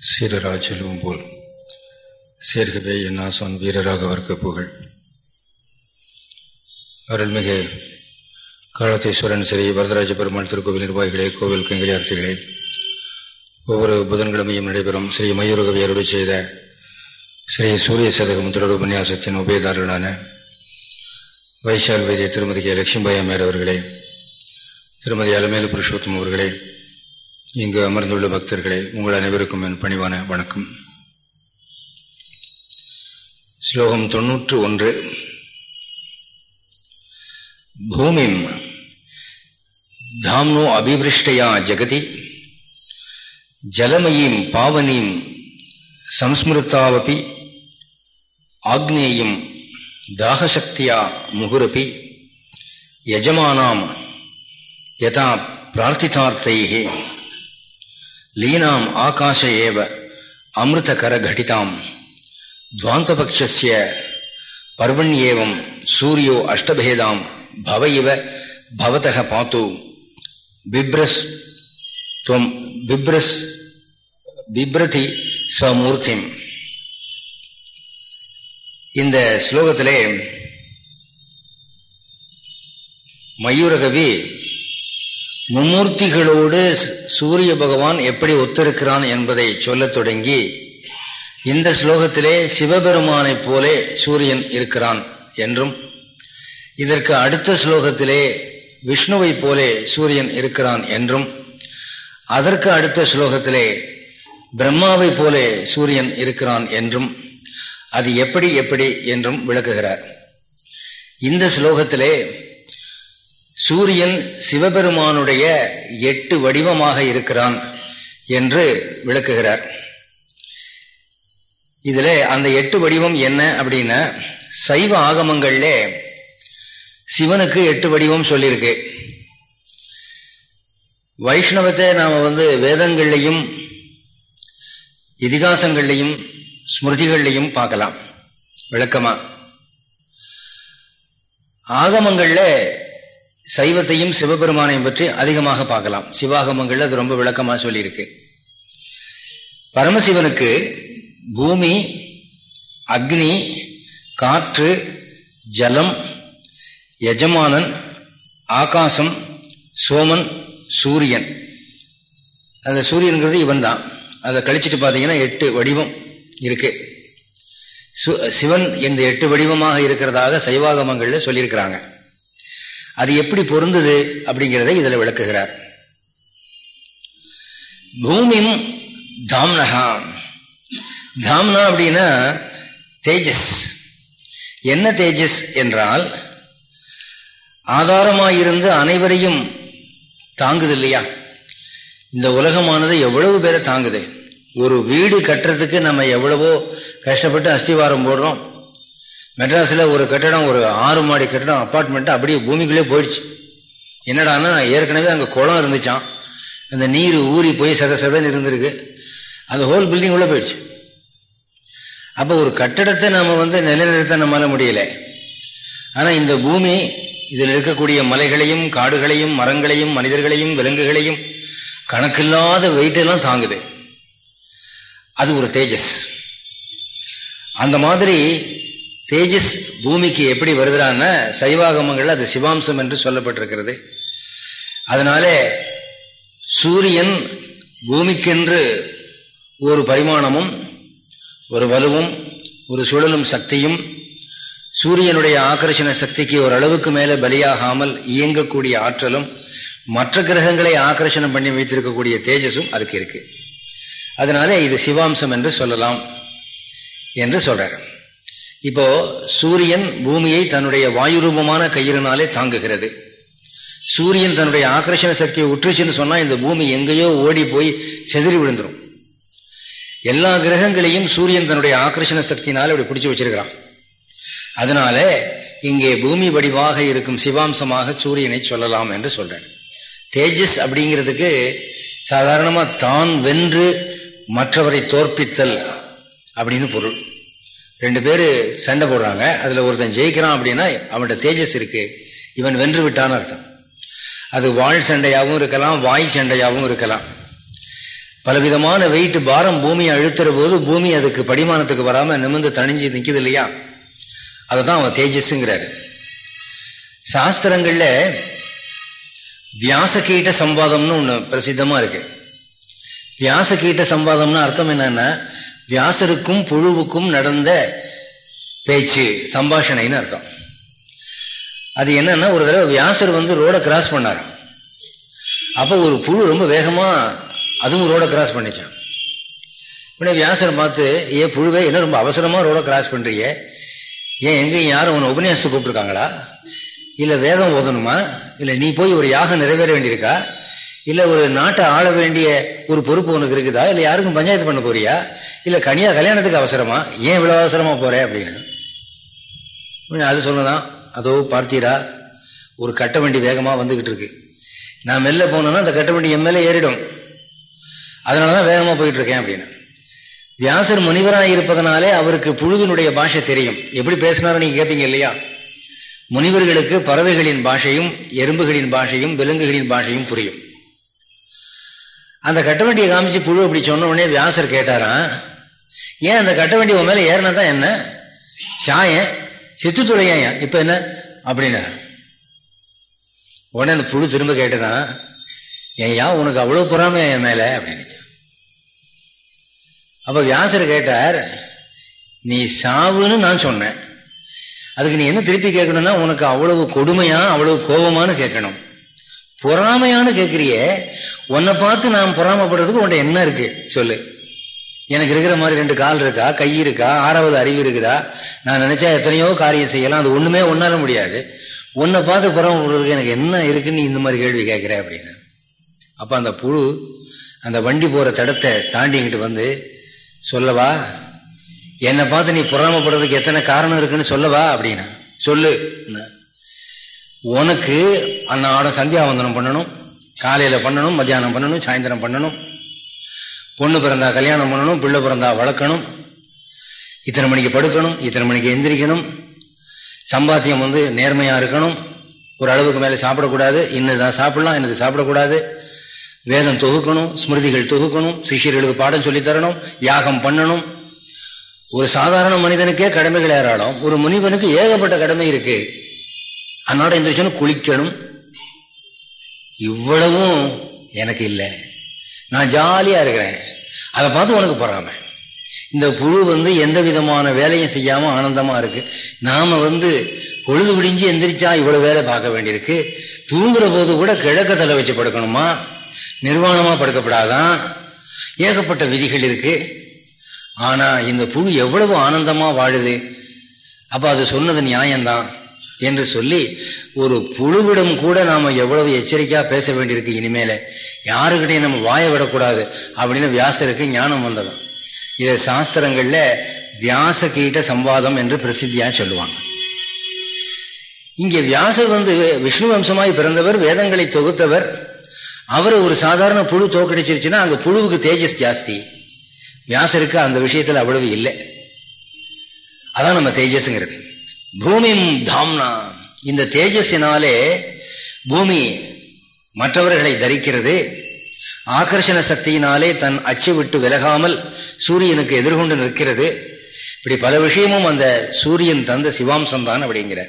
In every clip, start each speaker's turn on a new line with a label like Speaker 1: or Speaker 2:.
Speaker 1: சீரராஜலும் போல் சேர்கவே என் ஆசான் வீரராகவர்க்கு புகழ். அருள்மிகு காலத்தீஸ்வரன் ஸ்ரீ வரதராஜ பெருமாள் திருக்கோவில் நிர்வாகிகளே கோவில் கங்கிரியார்த்திகளே ஒவ்வொரு புதன்கிழமையும் நடைபெறும் ஸ்ரீ மயூரகவி அருளை செய்த ஸ்ரீ சூரிய சதகம் தொடர் உபன்யாசத்தின் உபயதாரர்களான வைஷால் வைத்திய திருமதி கே. லட்சுமிபாய் அம்மையார் அவர்களே திருமதி அலமேலு புருஷோத்தம் அவர்களே இங்கு அமர்ந்துள்ள பக்தர்களே உங்கள் அனைவருக்கும் என் பணிவான வணக்கம். ஸ்லோகம் தொன்னூற்று ஒன்று. பூமிம் தாம்னோ அபிவிருஷ்டையா ஜெகதி ஜலமயீம் பாவனீம் சம்ஸ்மிருத்தாவபி ஆக்னேயும் தாகசக்தியா முகுரபி யஜமானாம் யதா பிரார்த்திதார்த்தைः லீனாம் ஆகாஷ ஏவ அமிர்தகரகடிதாம் துவாந்தபக்ஷஸ்ய பர்வண்யேவம் சூரியோ அஷ்டபேதாம் பவ இவ பவதக பாத்து. பிப்ரஸ் துவம் பிப்ரஸ் பிப்ரதி ஸ்வமூர்த்திம். இந்த ஸ்லோகத்திலே மயூரகவி மும்மூர்த்திகளோடு சூரிய பகவான் எப்படி ஒத்திருக்கிறான் என்பதை சொல்லத் தொடங்கி இந்த ஸ்லோகத்திலே சிவபெருமானைப் போலே சூரியன் இருக்கிறான் என்றும் இதற்கு அடுத்த ஸ்லோகத்திலே விஷ்ணுவைப் போலே சூரியன் இருக்கிறான் என்றும் அதற்கு அடுத்த ஸ்லோகத்திலே பிரம்மாவைப் போலே சூரியன் இருக்கிறான் என்றும் அது எப்படி எப்படி என்றும் விளக்குகிறார். இந்த ஸ்லோகத்திலே சூரியன் சிவபெருமானுடைய எட்டு வடிவமாக இருக்கிறான் என்று விளக்குகிறார். இதுல அந்த எட்டு வடிவம் என்ன அப்படின்னா சைவ ஆகமங்கள்ல சிவனுக்கு எட்டு வடிவம் சொல்லியிருக்கு. வைஷ்ணவத்தை நாம வந்து வேதங்கள்லையும் இதிகாசங்கள்லையும் ஸ்மிருதிகள்லையும் பார்க்கலாம் விளக்கமா. ஆகமங்கள்ல சைவத்தையும் சிவபெருமானையும் பற்றி அதிகமாக பார்க்கலாம். சிவாகமங்கள்ல அது ரொம்ப விளக்கமாக சொல்லியிருக்கு. பரமசிவனுக்கு பூமி அக்னி காற்று ஜலம் எஜமானன் ஆகாசம் சோமன் சூரியன். அந்த சூரியனுங்கிறது இவன் தான். அதை கழிச்சிட்டு பார்த்தீங்கன்னா எட்டு வடிவம் இருக்கு. சிவன் இந்த எட்டு வடிவமாக இருக்கிறதாக சைவாகமங்கள்ல சொல்லியிருக்கிறாங்க. அது எப்படி பொருந்தது அப்படிங்கிறத இதில் விளக்குகிறார். பூமியும் தாம்னஹா. தாம்னா அப்படின்னா தேஜஸ். என்ன தேஜஸ் என்றால் ஆதாரமாயிருந்து அனைவரையும் தாங்குது இல்லையா? இந்த உலகமானது எவ்வளவு பேரை தாங்குது? ஒரு வீடு கட்டுறதுக்கு நம்ம எவ்வளவோ கஷ்டப்பட்டு அஸ்திவாரம் போடுறோம். மெட்ராஸில் ஒரு கட்டடம் ஒரு ஆறு மாடி கட்டடம் அப்பார்ட்மெண்ட்டு அப்படியே பூமிக்குள்ளே போயிடுச்சு. என்னடானா ஏற்கனவே அங்கே குளம் இருந்துச்சான் அந்த நீர் ஊறி போய் சத சதன்னு இருந்திருக்கு. அந்த ஹோல் பில்டிங் உள்ளே போயிடுச்சு. அப்போ ஒரு கட்டடத்தை நம்ம வந்து நிலைநிறுத்த நம்மளால் முடியலை. ஆனால் இந்த பூமி இதில் இருக்கக்கூடிய மலைகளையும் காடுகளையும் மரங்களையும் மனிதர்களையும் விலங்குகளையும் கணக்கில்லாத வெயிட்டெல்லாம் தாங்குது. அது ஒரு தேஜஸ். அந்த மாதிரி தேஜஸ் பூமிக்கு எப்படி வருகிறான்னா சைவாகமங்கள் அது சிவாம்சம் என்று சொல்லப்பட்டிருக்கிறது. அதனாலே சூரியன் பூமிக்கென்று ஒரு பரிமாணமும் ஒரு வலுவும் ஒரு சுழலும் சக்தியும் சூரியனுடைய ஆக்கர்ஷண சக்திக்கு ஒரு அளவுக்கு மேலே பலியாகாமல் இயங்கக்கூடிய ஆற்றலும் மற்ற கிரகங்களை ஆக்கர்ஷணம் பண்ணி வைத்திருக்கக்கூடிய தேஜஸும் அதுக்கு இருக்கு. அதனால இது சிவாம்சம் என்று சொல்லலாம் என்று சொல்றார். இப்போ சூரியன் பூமியை தன்னுடைய வாயு ரூபமான கயிறுனாலே தாங்குகிறது. சூரியன் தன்னுடைய ஆக்கர்ஷண சக்தியை உற்றுச்சுன்னு சொன்னால் இந்த பூமி எங்கேயோ ஓடி போய் செதறி விழுந்துடும் எல்லா கிரகங்களையும் சூரியன் தன்னுடைய ஆக்கர்ஷண சக்தினால் இப்படி பிடிச்சி வச்சிருக்கிறான். அதனால இங்கே பூமி வடிவாக இருக்கும் சிவாம்சமாக சூரியனை சொல்லலாம் என்று சொல்றேன். தேஜஸ் அப்படிங்கிறதுக்கு சாதாரணமாக தான் வென்று மற்றவரை தோற்பித்தல் அப்படின்னு பொருள். ரெண்டு பேர் சண்டை போடுறாங்க. அதில் ஒருத்தன் ஜெயிக்கிறான் அப்படின்னா அவன்கிட்ட தேஜஸ் இருக்கு. இவன் வென்று விட்டான்னு அர்த்தம். அது வாழ் சண்டையாகவும் இருக்கலாம் வாய் சண்டையாகவும் இருக்கலாம். பலவிதமான வெயிட் பாரம் பூமியை அழுத்துற போது பூமி அதுக்கு படிமானத்துக்கு வராமல் நிமிர்ந்து தணிஞ்சு நிற்குது இல்லையா? அதை தான் அவன் தேஜஸ்ங்கிறாரு. சாஸ்திரங்களில் வியாசகீட்ட சம்பாதம்னு ஒன்று பிரசித்தமாக இருக்கு. வியாசகீட்ட சம்பாதம்னு அர்த்தம் என்னன்னா வியாசருக்கும் புழுவுக்கும் நடந்த பேச்சு சம்பாஷணைன்னு அர்த்தம். அது என்னன்னா ஒரு தடவை வியாசர் வந்து ரோட கிராஸ் பண்ணார் அப்போ ஒரு புழு ரொம்ப வேகமாக அதுவும் ரோட கிராஸ் பண்ணிச்சான் உடனே வியாசரை பார்த்து ஏ புழுவே என்ன ரொம்ப அவசரமாக ரோடை கிராஸ் பண்ணுறிய ஏன் எங்கேயும் யாரும் உன்னை உபன்யாசத்தை கூப்பிட்டுருக்காங்களா? இல்லை வேதம் ஓதணுமா? இல்லை நீ போய் ஒரு யாகம் நிறைவேற வேண்டியிருக்கா? இல்லை ஒரு நாட்டை ஆள வேண்டிய ஒரு பொறுப்பு உனக்கு இருக்குதா? இல்லை யாருக்கும் பஞ்சாயத்து பண்ண போறியா? இல்லை கனியா கல்யாணத்துக்கு அவசரமா? ஏன் இவ்வளோ அவசரமா போகிறேன் அப்படின்னு. அது சொல்லலாம் அதோ பார்த்தீரா ஒரு கட்ட வண்டி வேகமாக வந்துகிட்டு இருக்கு. நான் மெல்ல போனேன்னா அந்த கட்ட வண்டி எம்எல்ஏ ஏறிடும். அதனால தான் வேகமாக போயிட்டு இருக்கேன் அப்படின்னு. வியாசர் முனிவராக இருப்பதனாலே அவருக்கு புழுவினுடைய பாஷை தெரியும். எப்படி பேசினாரு நீங்க கேட்பீங்க இல்லையா? முனிவர்களுக்கு பறவைகளின் பாஷையும் எறும்புகளின் பாஷையும் விலங்குகளின் பாஷையும் புரியும். அந்த கட்டவண்டியை காமிச்சு புழு அப்படி சொன்ன உடனே வியாசர் கேட்டாராம் ஏன் அந்த கட்டவண்டி உன் மேலே ஏறினா தான் என்ன? சாயன் சித்து துளையா இப்போ என்ன? அப்படின்னா உடனே அந்த புழு திரும்ப கேட்டுதான் ஏன் உனக்கு அவ்வளோ பொறாமை என் மேலே? அப்படின்னு அப்போ வியாசர் கேட்டார் நீ சாவுன்னு நான் சொன்னேன். அதுக்கு நீ என்ன திருப்பி கேட்கணும்னா உனக்கு அவ்வளவு கொடுமையா அவ்வளவு கோபமானு கேட்கணும். பொறாமையானு கேட்கிறிய உன்னை பார்த்து நான் பொறாமப்படுறதுக்கு உன்ட்ட என்ன இருக்கு? சொல்லு. எனக்கு இருக்கிற மாதிரி ரெண்டு கால் இருக்கா? கை இருக்கா? ஆறாவது அறிவு இருக்குதா? நான் நினைச்சா எத்தனையோ காரியம் செய்யலாம். அது ஒண்ணுமே ஒன்னால முடியாது. உன்னை பார்த்து பொறாமப்படுறதுக்கு எனக்கு என்ன இருக்குன்னு இந்த மாதிரி கேள்வி கேட்கிறேன் அப்படின்னு. அப்ப அந்த புழு அந்த வண்டி போற தடத்தை தாண்டிங்கிட்டு வந்து சொல்லவா? என்னை பார்த்து நீ பொறாமப்படுறதுக்கு எத்தனை காரணம் இருக்குன்னு சொல்லவா அப்படின்னா. சொல்லு. உனக்கு அன்னாட சந்தியாவந்தனம் பண்ணணும் காலையில் பண்ணணும் மத்தியானம் பண்ணணும் சாயந்தரம் பண்ணணும். பொண்ணு பிறந்தா கல்யாணம் பண்ணணும் பிள்ளை பிறந்தா வளர்க்கணும். இத்தனை மணிக்கு படுக்கணும் இத்தனை மணிக்கு எந்திரிக்கணும். சம்பாத்தியம் வந்து நேர்மையாக இருக்கணும். ஒரு அளவுக்கு மேலே சாப்பிடக்கூடாது. இன்னதான் சாப்பிடலாம் இன்னது சாப்பிடக்கூடாது. வேதம் தொகுக்கணும் ஸ்மிருதிகள் தொகுக்கணும் சிஷியர்களுக்கு பாடம் சொல்லித்தரணும் யாகம் பண்ணணும். ஒரு சாதாரண மனிதனுக்கே கடமைகள் ஏராளம். ஒரு முனிவனுக்கு ஏகப்பட்ட கடமை இருக்குது அன்னாட எந்திரிச்சோன்னு குளிக்கணும். இவ்வளவும் எனக்கு இல்லை. நான் ஜாலியாக இருக்கிறேன். அதை பார்த்து உனக்கு பொறாம. இந்த புழு வந்து எந்த விதமான வேலையும் செய்யாமல் ஆனந்தமாக இருக்கு. நாம் வந்து பொழுது விடிஞ்சு எந்திரிச்சா இவ்வளோ வேலை பார்க்க வேண்டியிருக்கு. தூங்குற போது கூட கிழக்க தலை வச்சு படுக்கணுமா? நிர்வாணமாக படுக்கப்படாதான். ஏகப்பட்ட விதிகள் இருக்கு. ஆனால் இந்த புழு எவ்வளவு ஆனந்தமாக வாழுது. அப்போ அது சொன்னது நியாயம்தான். என்று சொல்லி ஒரு புழுவிடம் கூட நாம எவ்வளவு எச்சரிக்கையா பேச வேண்டியிருக்கு இனிமேல. யாருக்கிட்டையும் நம்ம வாய விடக்கூடாது அப்படின்னு வியாசருக்கு ஞானம் வந்ததும். இதை சாஸ்திரங்கள்ல வியாச கீட்ட சம்வாதம் என்று பிரசித்தியா சொல்லுவாங்க. இங்கே வியாசர் வந்து விஷ்ணு வம்சமாய் பிறந்தவர் வேதங்களை தொகுத்தவர். அவரை ஒரு சாதாரண புழு தோக்கடிச்சிருச்சுன்னா அங்க புழுவுக்கு தேஜஸ் ஜாஸ்தி. வியாசருக்கு அந்த விஷயத்துல அவ்வளவு இல்லை. அதான் நம்ம தேஜஸ்ங்கிறது. பூமிம் தாம்னா இந்த தேஜஸினாலே பூமி மற்றவர்களை தரிக்கிறது. ஆகர்ஷண சக்தியினாலே தன் அச்சு விட்டு விலகாமல் சூரியனுக்கு எதிர்கொண்டு நிற்கிறது. இப்படி பல விஷயமும் அந்த சூரியன் தந்த சிவாம்சம் தான் அப்படிங்கிற.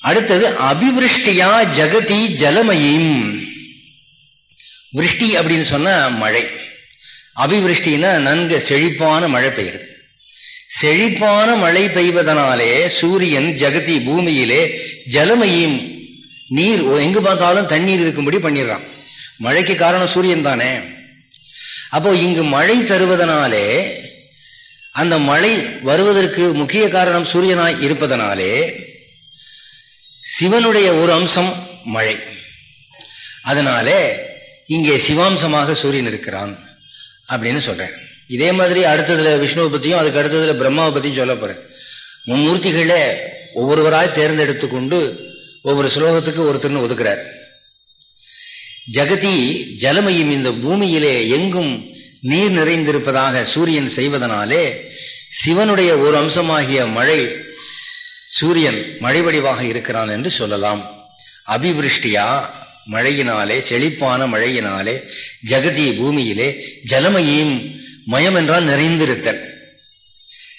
Speaker 1: அடுத்தது அபிவிருஷ்டியா ஜகதி ஜலமயம். விருஷ்டி அப்படின்னு சொன்ன மழை. அபிவிருஷ்டின்னா நன்கு செழிப்பான மழை பெய்யுது செழிப்பான மழை பெய்வதனாலே சூரியன் ஜெகதி பூமியிலே ஜலமையும் நீர் எங்கு பார்த்தாலும் தண்ணீர் இருக்கும்படி பண்ணிடுறான். மழைக்கு காரணம் சூரியன் தானே. அப்போ இங்கு மழை தருவதனாலே அந்த மழை வருவதற்கு முக்கிய காரணம் சூரியனாய் இருப்பதனாலே சிவனுடைய ஒரு அம்சம் மழை. அதனாலே இங்கே சிவாம்சமாக சூரியன் இருக்கிறான் அப்படின்னு சொல்றேன். இதே மாதிரி அடுத்ததுல விஷ்ணுவை பத்தியும் அதுக்கு அடுத்ததுல பிரம்மாவை பத்தியும் சொல்ல போறேன். மும்மூர்த்திகளே ஒவ்வொருவராய் தேர்ந்தெடுத்து கொண்டு ஒவ்வொரு ஸ்லோகத்துக்கு ஒருத்தர்னு ஒதுக்குறார். ஜகதி ஜலமையும் இந்த பூமியிலே எங்கும் நீர் நிறைந்திருப்பதாக சூரியன் செய்வதனாலே சிவனுடைய ஒரு அம்சமாகிய மழை சூரியன் மழை வடிவாக இருக்கிறான் என்று சொல்லலாம். அபிவிருஷ்டியா மழையினாலே செழிப்பான மழையினாலே ஜெகதி பூமியிலே ஜலமையும் மயம் என்றால் நிறைந்திருத்தல்.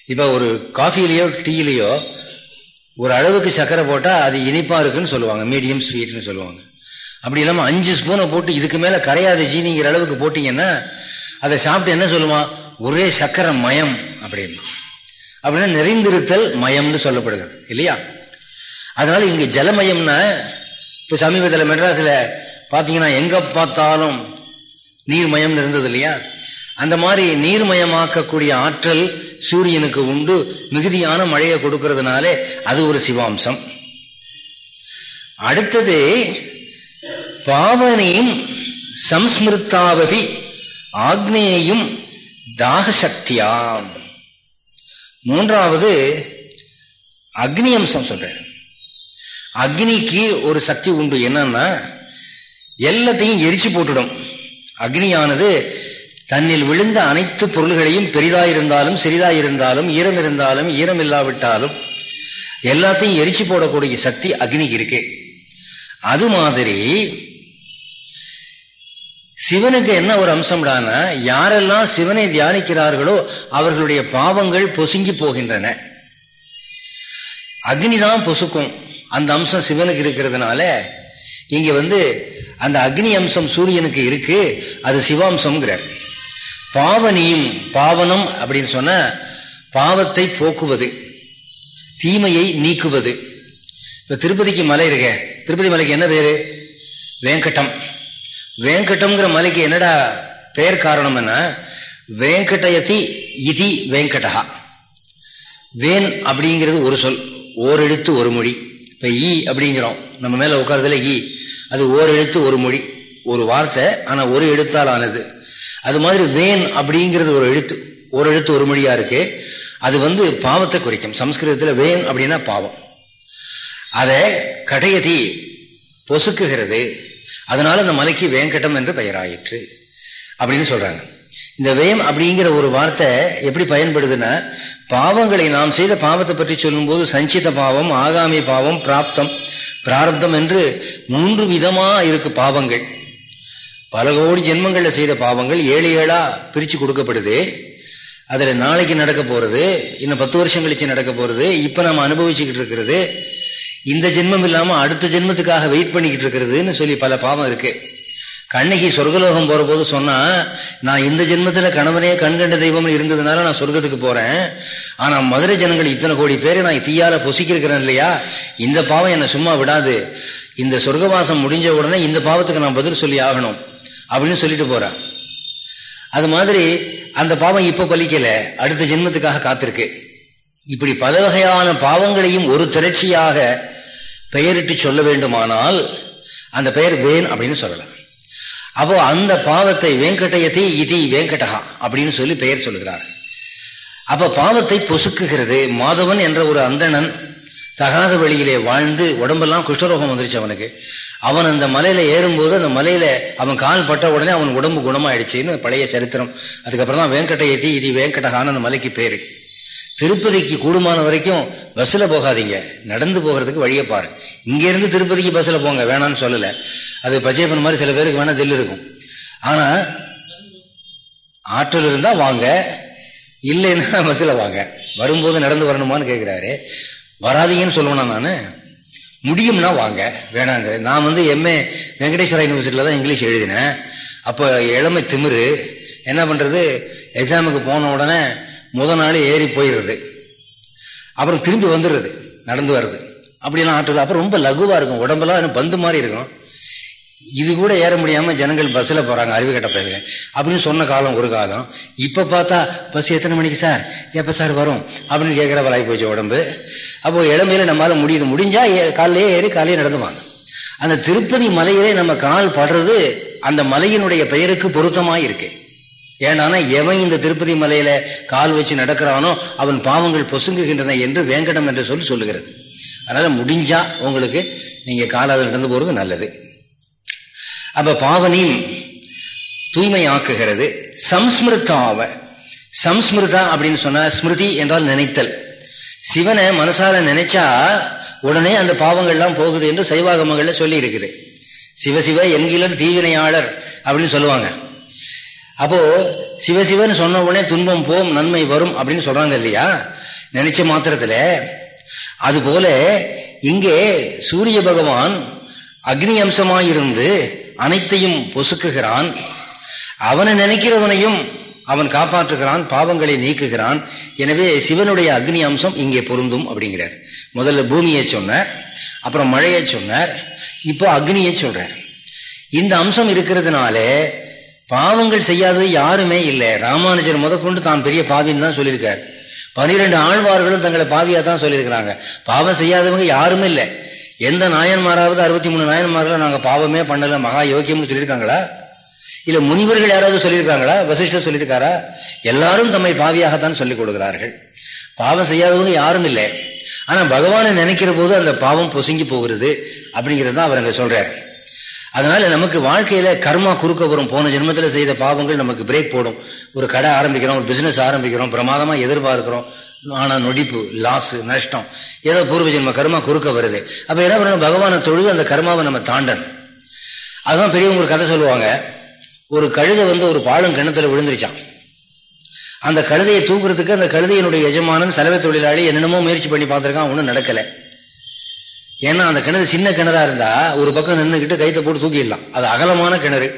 Speaker 1: இப்போ ஒரு காஃபிலேயோ டீலேயோ ஒரு அளவுக்கு சர்க்கரை போட்டால் அது இனிப்பாக இருக்குன்னு சொல்லுவாங்க. மீடியம் ஸ்வீட்னு சொல்லுவாங்க. அப்படி இல்லாமல் அஞ்சு ஸ்பூனை போட்டு இதுக்கு மேலே கரையாத ஜீனிங்கிற அளவுக்கு போட்டிங்கன்னா அதை சாப்பிட்டு என்ன சொல்லுவான் ஒரே சக்கரை மயம் அப்படின்னு. அப்படின்னா நிறைந்திருத்தல் மயம்னு சொல்லப்படுகிறது. இல்லையா? அதனால இங்கே ஜலமயம்னா இப்போ சமீபத்தில் மெட்ராஸில் பார்த்தீங்கன்னா எங்கே பார்த்தாலும் நீர்மயம் இருந்தது இல்லையா? அந்த மாதிரி நீர்மயமாக்கக்கூடிய ஆற்றல் சூரியனுக்கு உண்டு மிகுதியான மழையை கொடுக்கறதுனாலே அது ஒரு சிவாம்சம். அடுத்தது பாவனையும் சம்ஸ்மிருத்தாவபி ஆக்னேயும் தாகசக்தியாம். மூன்றாவது அக்னி அம்சம் சொல்றார். அக்னிக்கு ஒரு சக்தி உண்டு. என்னன்னா எல்லாத்தையும் எரிச்சு போட்டுடும். அக்னியானது தன்னில் விழுந்த அனைத்து பொருள்களையும் பெரிதாயிருந்தாலும் சிறிதாயிருந்தாலும் ஈரம் இருந்தாலும் ஈரம் இல்லாவிட்டாலும் எல்லாத்தையும் எரிச்சு போடக்கூடிய சக்தி அக்னிக்கு இருக்கு. அது மாதிரி சிவனுக்கு என்ன ஒரு அம்சம்டானா யாரெல்லாம் சிவனை தியானிக்கிறார்களோ அவர்களுடைய பாவங்கள் பொசுங்கி போகின்றன. அக்னிதான் பொசுக்கும். அந்த அம்சம் சிவனுக்கு இருக்கிறதுனால இங்க வந்து அந்த அக்னி அம்சம் சூரியனுக்கு இருக்கு அது சிவாம்சம்ங்கிறார். பாவனியும் பாவனம் அப்படின்னு சொன்ன பாவத்தை போக்குவது தீமையை நீக்குவது. இப்போ திருப்பதிக்கு மலை இருக்க. திருப்பதி மலைக்கு என்ன பேரு? வேங்கட்டம். வேங்கட்டம்ங்கிற மலைக்கு என்னடா பெயர் காரணம் என்ன வேங்கடயதி இதி வேங்கடா வேன் அப்படிங்கிறது ஒரு சொல் ஓர் எழுத்து ஒரு மொழி. இப்போ ஈ அப்படிங்கிறோம். நம்ம மேலே உட்காரதுல ஈ. அது ஓர் எழுத்து ஒரு மொழி ஒரு வார்த்தை ஆனால் ஒரு எழுத்தால் ஆனது அது மாதிரி வேன் அப்படிங்கிறது ஒரு எழுத்து. ஒரு எழுத்து ஒரு மொழியா இருக்கு. அது வந்து பாவத்தை குறிக்கும். சம்ஸ்கிருதத்தில் வேன் அப்படின்னா பாவம். அதை கடையதி பொசுக்குகிறது. அதனால அந்த மலைக்கு வேங்கடம் என்று பெயராயிற்று. அப்படின்னு சொல்றாங்க. இந்த வேம் அப்படிங்கிற ஒரு வார்த்தை எப்படி பயன்படுதுன்னா பாவங்களை நாம் செய்த பாவத்தை பற்றி சொல்லும்போது சஞ்சித பாவம் ஆகாமி பாவம் பிராப்தம் பிராரப்தம் என்று மூன்று விதமா இருக்கு பாவங்கள். பல கோடி ஜென்மங்களில் செய்த பாவங்கள் ஏழு ஏழா பிரித்து கொடுக்கப்படுது. அதில் நாளைக்கு நடக்க போகிறது இன்னும் பத்து வருஷம் கழிச்சு நடக்க போகிறது இப்போ நம்ம அனுபவிச்சுக்கிட்டு இருக்கிறது. இந்த ஜென்மம் இல்லாமல் அடுத்த ஜென்மத்துக்காக வெயிட் பண்ணிக்கிட்டு இருக்கிறதுன்னு சொல்லி பல பாவம் இருக்குது கண்ணகி சொர்க்கலோகம் போகிற போது சொன்னால் நான் இந்த ஜென்மத்தில் கணவனே கண்கண்ட தெய்வம் இருந்ததுனால நான் சொர்க்கத்துக்கு போகிறேன் ஆனால் மதுரை ஜனங்கள் இத்தனை கோடி பேர் நான் தீயால் பொசிக்கிருக்கிறேன் இல்லையா? இந்த பாவம் என்னை சும்மா விடாது. இந்த சொர்க்கவாசம் முடிஞ்ச உடனே இந்த பாவத்துக்கு நான் பதில் சொல்லி ஆகணும். அப்படின்னு சொல்லிட்டு போறேன். அது மாதிரி அந்த பாவம் இப்போ பலிக்கல அடுத்த ஜென்மத்துக்காக காத்திருக்கு. இப்படி பல வகையான பாவங்களையும் ஒரு திரட்சியாக பெயரிட்டு சொல்ல வேண்டுமானால் அந்த பெயர் வேன் அப்படின்னு சொல்லலாம். அப்போ அந்த பாவத்தை வேங்கடயத்தை இதி வேங்கடகா அப்படின்னு சொல்லி பெயர் சொல்லுகிறார் அப்ப பாவத்தை பொசுக்குகிறது மாதவன் என்ற ஒரு அந்தணன் தகாத வழியிலே வாழ்ந்து உடம்பெல்லாம் குஷ்டரோகம் வந்துருச்சு அவனுக்கு. அவன் அந்த மலையில ஏறும்போது அந்த மலையில அவன் கால் பட்ட உடனே அவன் உடம்பு குணமாயிடுச்சுன்னு பழைய சரித்திரம். அதுக்கப்புறம் தான் வேங்கடயத்தி இது வேங்கடகான அந்த மலைக்கு பேரு. திருப்பதிக்கு கூடுமான வரைக்கும் பஸ்ஸில் போகாதீங்க. நடந்து போகிறதுக்கு வழியை பாரு. இங்கேருந்து திருப்பதிக்கு பஸ்ஸில் போங்க வேணான்னு சொல்லலை. அது பச்சைப்பன் மாதிரி சில பேருக்கு வேணால் தில் இருக்கும். ஆனால் ஆற்றல் இருந்தால் வாங்க. இல்லைன்னா பஸ்ஸில் வாங்க. வரும்போது நடந்து வரணுமான்னு கேட்குறாரு வராதீங்கன்னு சொல்லணும் நான்? முடியும்னா வாங்க. வேணாங்க. நான் வந்து எம்ஏ வெங்கடேஸ்வரா யூனிவர்சிட்டியில் தான் இங்கிலீஷ் எழுதினேன். அப்போ இளமை திமிரு. என்ன பண்ணுறது எக்ஸாமுக்கு போன உடனே முத நாள் ஏறி போயிடுறது. அப்புறம் திரும்பி வந்துடுறது. நடந்து வர்றது. அப்படிலாம் ஆட்டுறது. அப்புறம் ரொம்ப லகுவாக இருக்கும். உடம்பெல்லாம் பந்து மாதிரி இருக்கும். இது கூட ஏற முடியாமல் ஜனங்கள் பஸ்ஸில் போகிறாங்க அறிவு கட்ட போயிருங்க அப்படின்னு சொன்ன காலம் ஒரு காலம். இப்போ பார்த்தா பஸ் எத்தனை மணிக்கு சார் எப்போ சார் வரும்? அப்படின்னு கேட்குற வலாய் போச்சு உடம்பு. அப்போ இளமையில நம்மளால் முடியுது. முடிஞ்சா காலையே ஏறி காலையே நடந்துவாங்க. அந்த திருப்பதி மலையிலே நம்ம கால் படுறது அந்த மலையினுடைய பெயருக்கு பொருத்தமாக இருக்கு. ஏன்னா எவன் இந்த திருப்பதி மலையில கால் வச்சு நடக்கிறானோ அவன் பாவங்கள் பொசுங்குகின்றன என்று வேங்கடம் என்று சொல்லி சொல்லுகிறது. அதனால முடிஞ்சா உங்களுக்கு நீங்க காலால் நடந்து போறது நல்லது. அப்ப பாவனையும் தூய்மை ஆக்குகிறது சம்ஸ்மிருத்தாவ சம்ஸ்மிருதா அப்படின்னு சொன்ன ஸ்மிருதி என்றால் நினைத்தல். சிவனை மனசால நினைச்சா உடனே அந்த பாவங்கள்லாம் போகுது என்று சைவாகமங்கள்ல சொல்லி இருக்குது சிவசிவ என்கிலர் தீவினையாளர் அப்படின்னு சொல்லுவாங்க. அப்போ சிவசிவன் சொன்ன உடனே துன்பம் போம் நன்மை வரும் அப்படின்னு சொல்றாங்க இல்லையா? நினைச்ச மாத்திரத்துல. அதுபோல இங்கே சூரிய பகவான் அக்னி அம்சமாயிருந்து அனைத்தையும் பொசுக்குகிறான். அவனை நினைக்கிறவனையும் அவன் காப்பாற்றுகிறான் பாவங்களை நீக்குகிறான். எனவே சிவனுடைய அக்னி அம்சம் இங்கே பொருந்தும் அப்படிங்கிறார். முதல்ல பூமியை சொன்னார் அப்புறம் மழையை சொன்னார் இப்போ அக்னியை சொல்றார். இந்த அம்சம் இருக்கிறதுனால பாவங்கள் செய்யாதது யாருமே இல்லை. ராமானுஜர் முதற்கொண்டு தான் பெரிய பாவின்னு தான் சொல்லியிருக்கார். பனிரெண்டு ஆழ்வார்களும் தங்களை பாவியாக தான் சொல்லியிருக்கிறாங்க. பாவம் செய்யாதவங்க யாருமே இல்லை. எந்த நாயன்மாராவது அறுபத்தி மூணு நாயன்மார்களும் நாங்கள் பாவமே பண்ணலை மகா யோக்கியம்னு சொல்லியிருக்காங்களா? இல்ல முனிவர்கள் யாராவது சொல்லியிருக்காங்களா? வசிஷ்டர் சொல்லியிருக்காரா? எல்லாரும் தம்மை பாவியாகத்தான் சொல்லிக் கொடுக்கிறார்கள். பாவம் செய்யாதவங்க யாரும் இல்லை. ஆனா பகவானை நினைக்கிற போது அந்த பாவம் பொசுங்கி போகிறது அப்படிங்கிறது தான் அவர் அங்க சொல்றார். அதனால நமக்கு வாழ்க்கையில கர்மா குறுக்க வரும். போன ஜென்மத்துல செய்த பாவங்கள் நமக்கு பிரேக் போடும். ஒரு கடை ஆரம்பிக்கிறோம் ஒரு பிசினஸ் ஆரம்பிக்கிறோம் பிரமாதமா எதிர்பார்க்கிறோம். ஆனா நொடிப்பு லாஸ் நஷ்டம் ஏதோ பூர்வ ஜென்ம கர்மா குறுக்க வருது. அப்ப என்ன பண்ணணும்? பகவானை தொழுது அந்த கர்மாவை நம்ம தாண்டணும். அதுதான் பெரியவங்க ஒரு கதை சொல்லுவாங்க. ஒரு கழுதை வந்து ஒரு பாழும் கிணத்துல விழுந்துருச்சான் அந்த கழுதையை தூக்குறதுக்கு அந்த கழுதையினுடைய எஜமானன் செலவை தொழிலாளி என்னென்னமோ முயற்சி பண்ணி பார்த்துருக்கான் ஒன்றும் நடக்கலை. ஏன்னா அந்த கிணறு சின்ன கிணறா இருந்தா ஒரு பக்கம் நின்றுக்கிட்டு கைத்தை போட்டு தூக்கிடலாம். அது அகலமான கிணறு.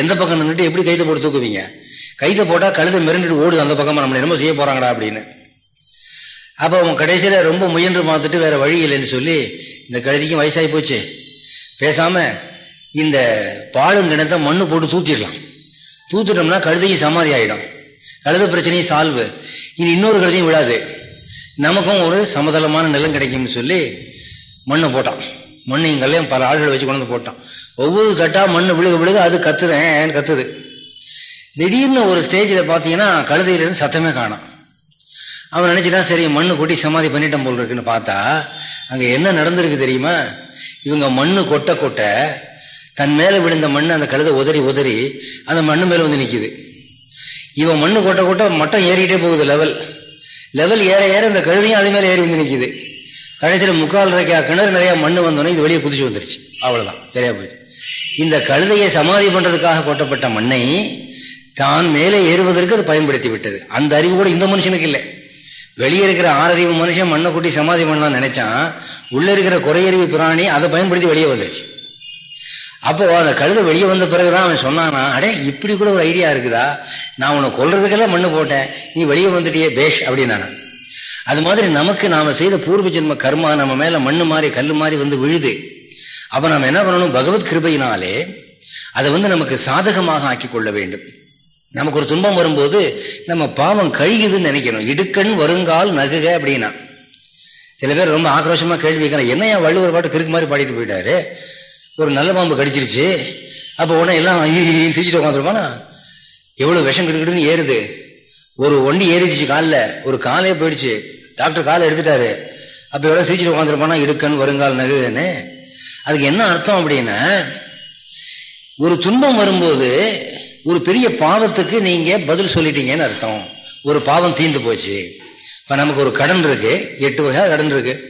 Speaker 1: எந்த பக்கம் நின்றுட்டு எப்படி கைத்தை போட்டு தூக்குவீங்க? கைத்தை போட்டால் கழுதை மிரண்டுட்டு ஓடுது அந்த பக்கமாக நம்ம என்னமோ செய்ய போகிறாங்கடா அப்படின்னு. அப்போ அவன் கடைசியில் ரொம்ப முயன்று பார்த்துட்டு வேறு வழி இல்லைன்னு சொல்லி இந்த கழுதிக்கும் வயசாகி போச்சு. பேசாமல் இந்த பாலுங்கிணத்தை மண்ணு போட்டு தூத்திடலாம். தூத்துட்டோம்னா கழுதையும் சமாதி ஆகிடும் கழுத பிரச்சனையும் சால்வு. இனி இன்னொரு கழுதையும் விழாது. நமக்கும் ஒரு சமதளமான நிலம் கிடைக்கும்னு சொல்லி மண்ணை போட்டான். மண்ணு இங்கெல்லாம் பல ஆள்களை வச்சு கொண்டு போட்டான். ஒவ்வொரு தட்டாக மண்ணு விழுக விழுக அது கத்துதேன் கத்துது. திடீர்னு ஒரு ஸ்டேஜில் பார்த்தீங்கன்னா கழுதையிலேருந்து சத்தமே காணும். அவன் நினைச்சிட்டான் சரி மண்ணு கொட்டி சமாதி பண்ணிட்டான் போல் இருக்குன்னு பார்த்தா அங்கே என்ன நடந்திருக்கு தெரியுமா? இவங்க மண்ணு கொட்ட கொட்ட தன் மேலே விழுந்த மண் அந்த கழுதை உதறி உதறி அந்த மண்ணு மேலே வந்து நிற்கிது இவன் மண்ணு கொட்ட கொட்ட மட்டம் ஏறிக்கிட்டே போகுது லெவல் லெவல் ஏற ஏற இந்த கழுதையும் அதே மேலே ஏறி வந்து நிற்கிது கடைசியில் முக்கால் ரேக்கா கிணறு நிறையா மண் வந்தோன்னே இது வெளியே குதிச்சு வந்துருச்சு. அவ்வளோதான் சரியா போயிடுச்சு. இந்த கழுதையை சமாதி பண்ணுறதுக்காக கொட்டப்பட்ட மண்ணை தான் மேலே ஏறுவதற்கு அது பயன்படுத்தி விட்டது. அந்த அறிவு கூட இந்த மனுஷனுக்கு இல்லை. வெளியே இருக்கிற ஆறறிவு மனுஷன் மண்ணை கூட்டி சமாதி பண்ணலாம்னு நினைச்சான். உள்ளே இருக்கிற குறையறிவு பிராணி அதை பயன்படுத்தி வெளியே வந்துருச்சு. அப்போ அந்த கழுதை வெளியே வந்த பிறகுதான் அவன் சொன்னானா அடே இப்படி கூட ஒரு ஐடியா இருக்குதா? நான் உன்னை கொல்றதுக்கெல்லாம் மண்ணு போட்டேன். நீ வெளியே வந்துட்டியே பேஷ் அப்படின்னா அது மாதிரி நமக்கு நாம செய்த பூர்வ ஜென்ம கர்மா நம்ம மேல மண்ணு மாதிரி கல் மாதிரி வந்து விழுது. அப்ப நம்ம என்ன பண்ணணும்? பகவத் கிருபையினாலே அதை வந்து நமக்கு சாதகமாக ஆக்கி கொள்ள வேண்டும். நமக்கு ஒரு துன்பம் வரும்போது நம்ம பாவம் கழியுதுன்னு நினைக்கணும். இடுக்கண் வருங்கால் நகுக அப்படின்னா. சில பேர் ரொம்ப ஆக்ரோஷமா கேள்வி கேட்கலாம் என்ன ஏன் வள்ளுவர் பாட்டு கிறுக்கு மாதிரி பாடிட்டு போயிட்டாரு? ஒரு நல்ல பாம்பு கடிச்சிருச்சு. அப்போ உடனே எல்லாம் சிரிச்சுட்டு உட்காந்துருப்பானா எவ்வளோ விஷம் கிடுக்கிட்டுன்னு ஏறுது. ஒரு ஒண்டி ஏறிடுச்சு காலில். ஒரு காலே போயிடுச்சு. டாக்டர் காலை எடுத்துட்டாரு. அப்போ எவ்வளோ சிரிச்சுட்டு உட்காந்துருப்பானா இடுக்கன் வருங்கால் நகுதுன்னு அதுக்கு என்ன அர்த்தம் அப்படின்னா ஒரு துன்பம் வரும்போது ஒரு பெரிய பாவத்துக்கு நீங்கள் பதில் சொல்லிட்டீங்கன்னு அர்த்தம். ஒரு பாவம் தீந்து போச்சு. இப்போ நமக்கு ஒரு கடன் இருக்குது எட்டு வகையாக கடன் இருக்குது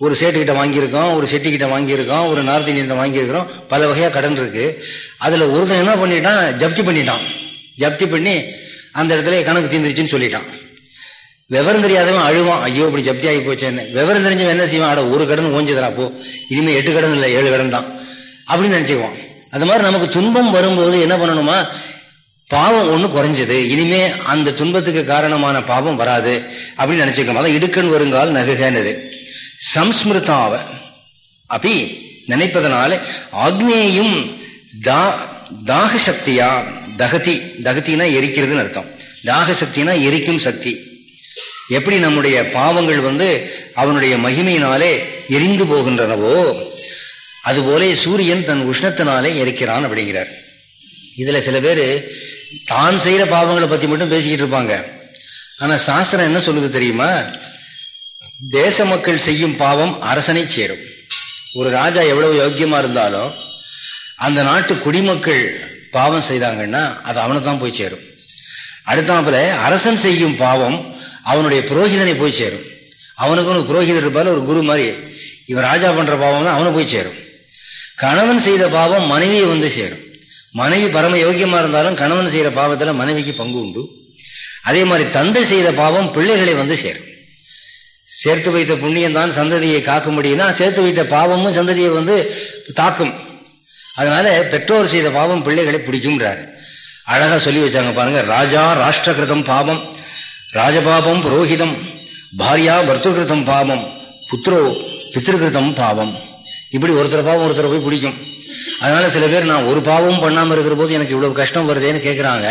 Speaker 1: ஒரு சேட்டுக்கிட்ட வாங்கியிருக்கோம் ஒரு செட்டிக்கிட்ட வாங்கியிருக்கோம் ஒரு நார்த் இந்தியன் வாங்கியிருக்கிறோம். பல வகையாக கடன் இருக்கு. அதில் ஒருத்தன் என்ன பண்ணிட்டான்? ஜப்தி பண்ணிட்டான். ஜப்தி பண்ணி அந்த இடத்துல கணக்கு தீந்துருச்சுன்னு சொல்லிட்டான். விவரம் தெரியாதவன் அழுவான். ஐயோ இப்படி ஜப்தி ஆகி போச்சேன்னு. விவரம் தெரிஞ்சவன் என்ன செய்வான்? ஆட ஒரு கடன் ஓஞ்சுதா அப்போ இனிமேல் எட்டு கடன் இல்லை ஏழு கடன் தான். அப்படின்னு நினச்சிக்குவான். அது மாதிரி நமக்கு துன்பம் வரும்போது என்ன பண்ணணுமா? பாவம் ஒன்று குறைஞ்சது. இனிமே அந்த துன்பத்துக்கு காரணமான பாவம் வராது. அப்படின்னு நினச்சிக்கணும். அதான் இடுக்கன் வருங்கால் நகுகனது சம்ஸ்மிருதாவ. அப்படி நினைப்பதனால ஆக்னேயும் தா தாக சக்தியா தகதி தகத்தினா எரிக்கிறதுன்னு அர்த்தம். தாக சக்தினா எரிக்கும் சக்தி. எப்படி நம்முடைய பாவங்கள் வந்து அவனுடைய மகிமையினாலே எரிந்து போகின்றனவோ அதுபோல சூரியன் தன் உஷ்ணத்தினாலே எரிக்கிறான் அப்படிங்கிறார். இதில் சில பேர் தான் செய்கிற பாவங்களை பற்றி மட்டும் பேசிக்கிட்டு இருப்பாங்க. ஆனால் சாஸ்திரம் என்ன சொல்லுது தெரியுமா? தேச மக்கள் செய்யும் பாவம் அரசனை சேரும். ஒரு ராஜா எவ்வளவு யோக்கியமா இருந்தாலும் அந்த நாட்டு குடிமக்கள் பாவம் செய்தாங்கன்னா அது அவனை தான் போய் சேரும். அடுத்தாப்புல அரசன் செய்யும் பாவம் அவனுடைய புரோகிதனை போய் சேரும். அவனுக்கு ஒரு புரோகிதர் இருப்பார் ஒரு குரு மாதிரி. இவன் ராஜா பண்ற பாவம் அவனை போய் சேரும். கணவன் செய்த பாவம் மனைவியை வந்து சேரும். மனைவி பரம யோக்கியமா இருந்தாலும் கணவன் செய்யற பாவத்துல மனைவிக்கு பங்கு உண்டு. அதே மாதிரி தந்தை செய்த பாவம் பிள்ளைகளை வந்து சேரும். சேர்த்து வைத்த புண்ணியம் தான் சந்ததியை காக்க முடியும்னா சேர்த்து வைத்த பாவமும் சந்ததியை வந்து தாக்கும். அதனால பெற்றோர் செய்த பாவம் பிள்ளைகளை பிடிக்கும்ன்றாரு. அழகா சொல்லி வச்சாங்க பாருங்க ராஜா ராஷ்டிரகிருதம் பாவம் ராஜபாபம் புரோஹிதம் பாரியா பர்தகிருதம் பாவம் புத்திரோ பித்திருகிருதம் பாவம். இப்படி ஒருத்தர் பாவம் ஒருத்தர் போய் பிடிக்கும். அதனால சில பேர் நான் ஒரு பாவமும் பண்ணாமல் இருக்கிற போது எனக்கு இவ்வளவு கஷ்டம் வருதேன்னு கேட்குறாங்க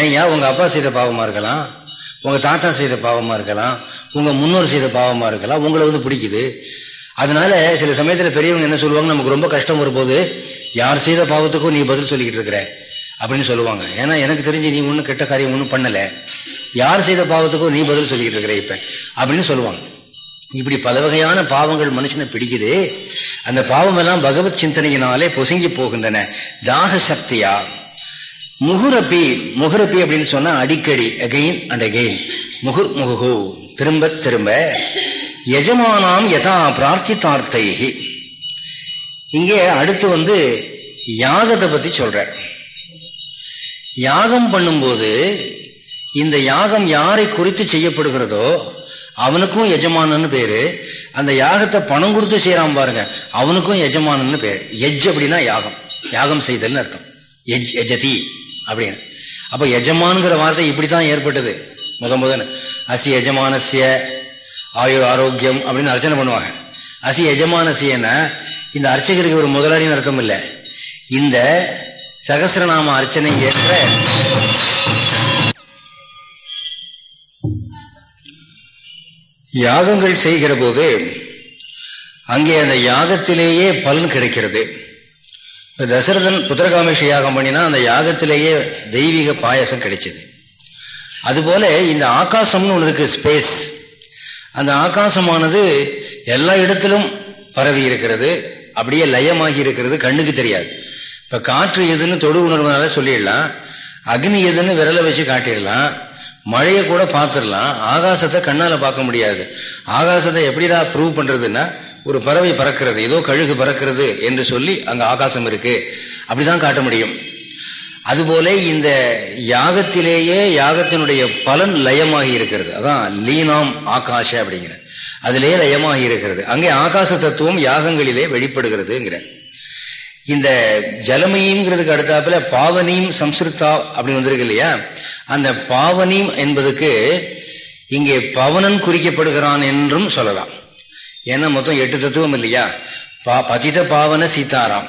Speaker 1: ஏன் ஏன் உங்கள் அப்பா செய்த பாவமாக இருக்கலாம்? உங்கள் தாத்தா செய்த பாவமாக இருக்கலாம் உங்கள் முன்னோர் செய்த பாவமாக இருக்கலாம் உங்களை வந்து பிடிக்குது. அதனால சில சமயத்தில் பெரியவங்க என்ன சொல்லுவாங்க நமக்கு ரொம்ப கஷ்டம் வரும்போது யார் செய்த பாவத்துக்கும் நீ பதில் சொல்லிக்கிட்டு இருக்கிற அப்படின்னு சொல்லுவாங்க. ஏன்னா எனக்கு தெரிஞ்சு நீ ஒன்றும் கெட்ட காரியம் ஒன்றும் பண்ணலை. யார் செய்த பாவத்துக்கும் நீ பதில் சொல்லிக்கிட்டு இருக்கிற இப்போ அப்படின்னு சொல்லுவாங்க. இப்படி பல வகையான பாவங்கள் மனுஷனை பிடிக்குது. அந்த பாவமெல்லாம் பகவத் சிந்தனையினாலே பொசுங்கி போகின்றன. தாக சக்தியா முகுரப்பி முகுரப்பி அப்படின்னு சொன்னா அடிக்கடி அகெயின் அண்ட் அகெயின் முகுர் முகு திரும்ப திரும்ப. எஜமானாம் யதா பிரார்த்தித்தார்த்தைகி இங்கே அடுத்து வந்து யாகத்தை பத்தி சொல்ற யாகம் பண்ணும்போது இந்த யாகம் யாரை குறித்து செய்யப்படுகிறதோ அவனுக்கும் எஜமானன்னு பேரு. அந்த யாகத்தை பணம் கொடுத்து செய்யறான் பாருங்க அவனுக்கும் எஜமானன்னு பேரு. எஜ் அப்படின்னா யாகம். யாகம் செய்தல்னு அர்த்தம். எஜ் எஜதி. அப்படின்னு அப்ப எஜமானுங்கிற வார்த்தை இப்படித்தான் ஏற்பட்டது. முத முதன் அசி எஜமானசிய ஆயுர் ஆரோக்கியம் அப்படின்னு அர்ச்சனை பண்ணுவாங்க. அசி எஜமானசியன்னா இந்த அர்ச்சகருக்கு ஒரு முதலாளின்னு அர்த்தம் இல்லை. இந்த சகசிரநாம அர்ச்சனை ஏற்ற யாகங்கள் செய்கிற போது அங்கே அந்த யாகத்திலேயே பலன் கிடைக்கிறது. இப்போ தசரதன் புத்திரகாமேஷ யாகம் பண்ணினா அந்த யாகத்திலேயே தெய்வீக பாயசம் கிடைச்சது. அதுபோல இந்த ஆகாசம்னு ஒன்று இருக்குது ஸ்பேஸ் அந்த ஆகாசமானது எல்லா இடத்திலும் பரவி இருக்கிறது அப்படியே லயமாகி இருக்கிறது கண்ணுக்கு தெரியாது. இப்போ காற்று எதுன்னு தொடு உணர்வுனால சொல்லிடலாம். அக்னி எதுன்னு விரலை வச்சு காட்டிடலாம். மழையை கூட பார்த்துடலாம். ஆகாசத்தை கண்ணால் பார்க்க முடியாது. ஆகாசத்தை எப்படிடா ப்ரூவ் பண்ணுறதுன்னா ஒரு பறவை பறக்கிறது ஏதோ கழுகு பறக்கிறது என்று சொல்லி அங்க ஆகாசம் இருக்கு. அப்படிதான் காட்ட முடியும். அதுபோல இந்த யாகத்திலேயே யாகத்தினுடைய பலன் லயமாகி இருக்கிறது. அதான் லீனாம் ஆகாஷ அப்படிங்கிற அதிலேயே லயமாகி இருக்கிறது. அங்கே ஆகாச தத்துவம் யாகங்களிலே வெளிப்படுகிறதுங்கிற. இந்த ஜலமயம்ங்கிறதுக்கு அடுத்தாப்புல பாவனியும் சம்ஸ்கிருத்தா அப்படின்னு வந்திருக்கு இல்லையா? அந்த பாவனியும் என்பதுக்கு இங்கே பவனன் குறிக்கப்படுகிறான் என்றும் சொல்லலாம். ஏன்னா மொத்தம் எட்டு தத்துவம் இல்லையா? பா பதித பாவன சீதாராம்.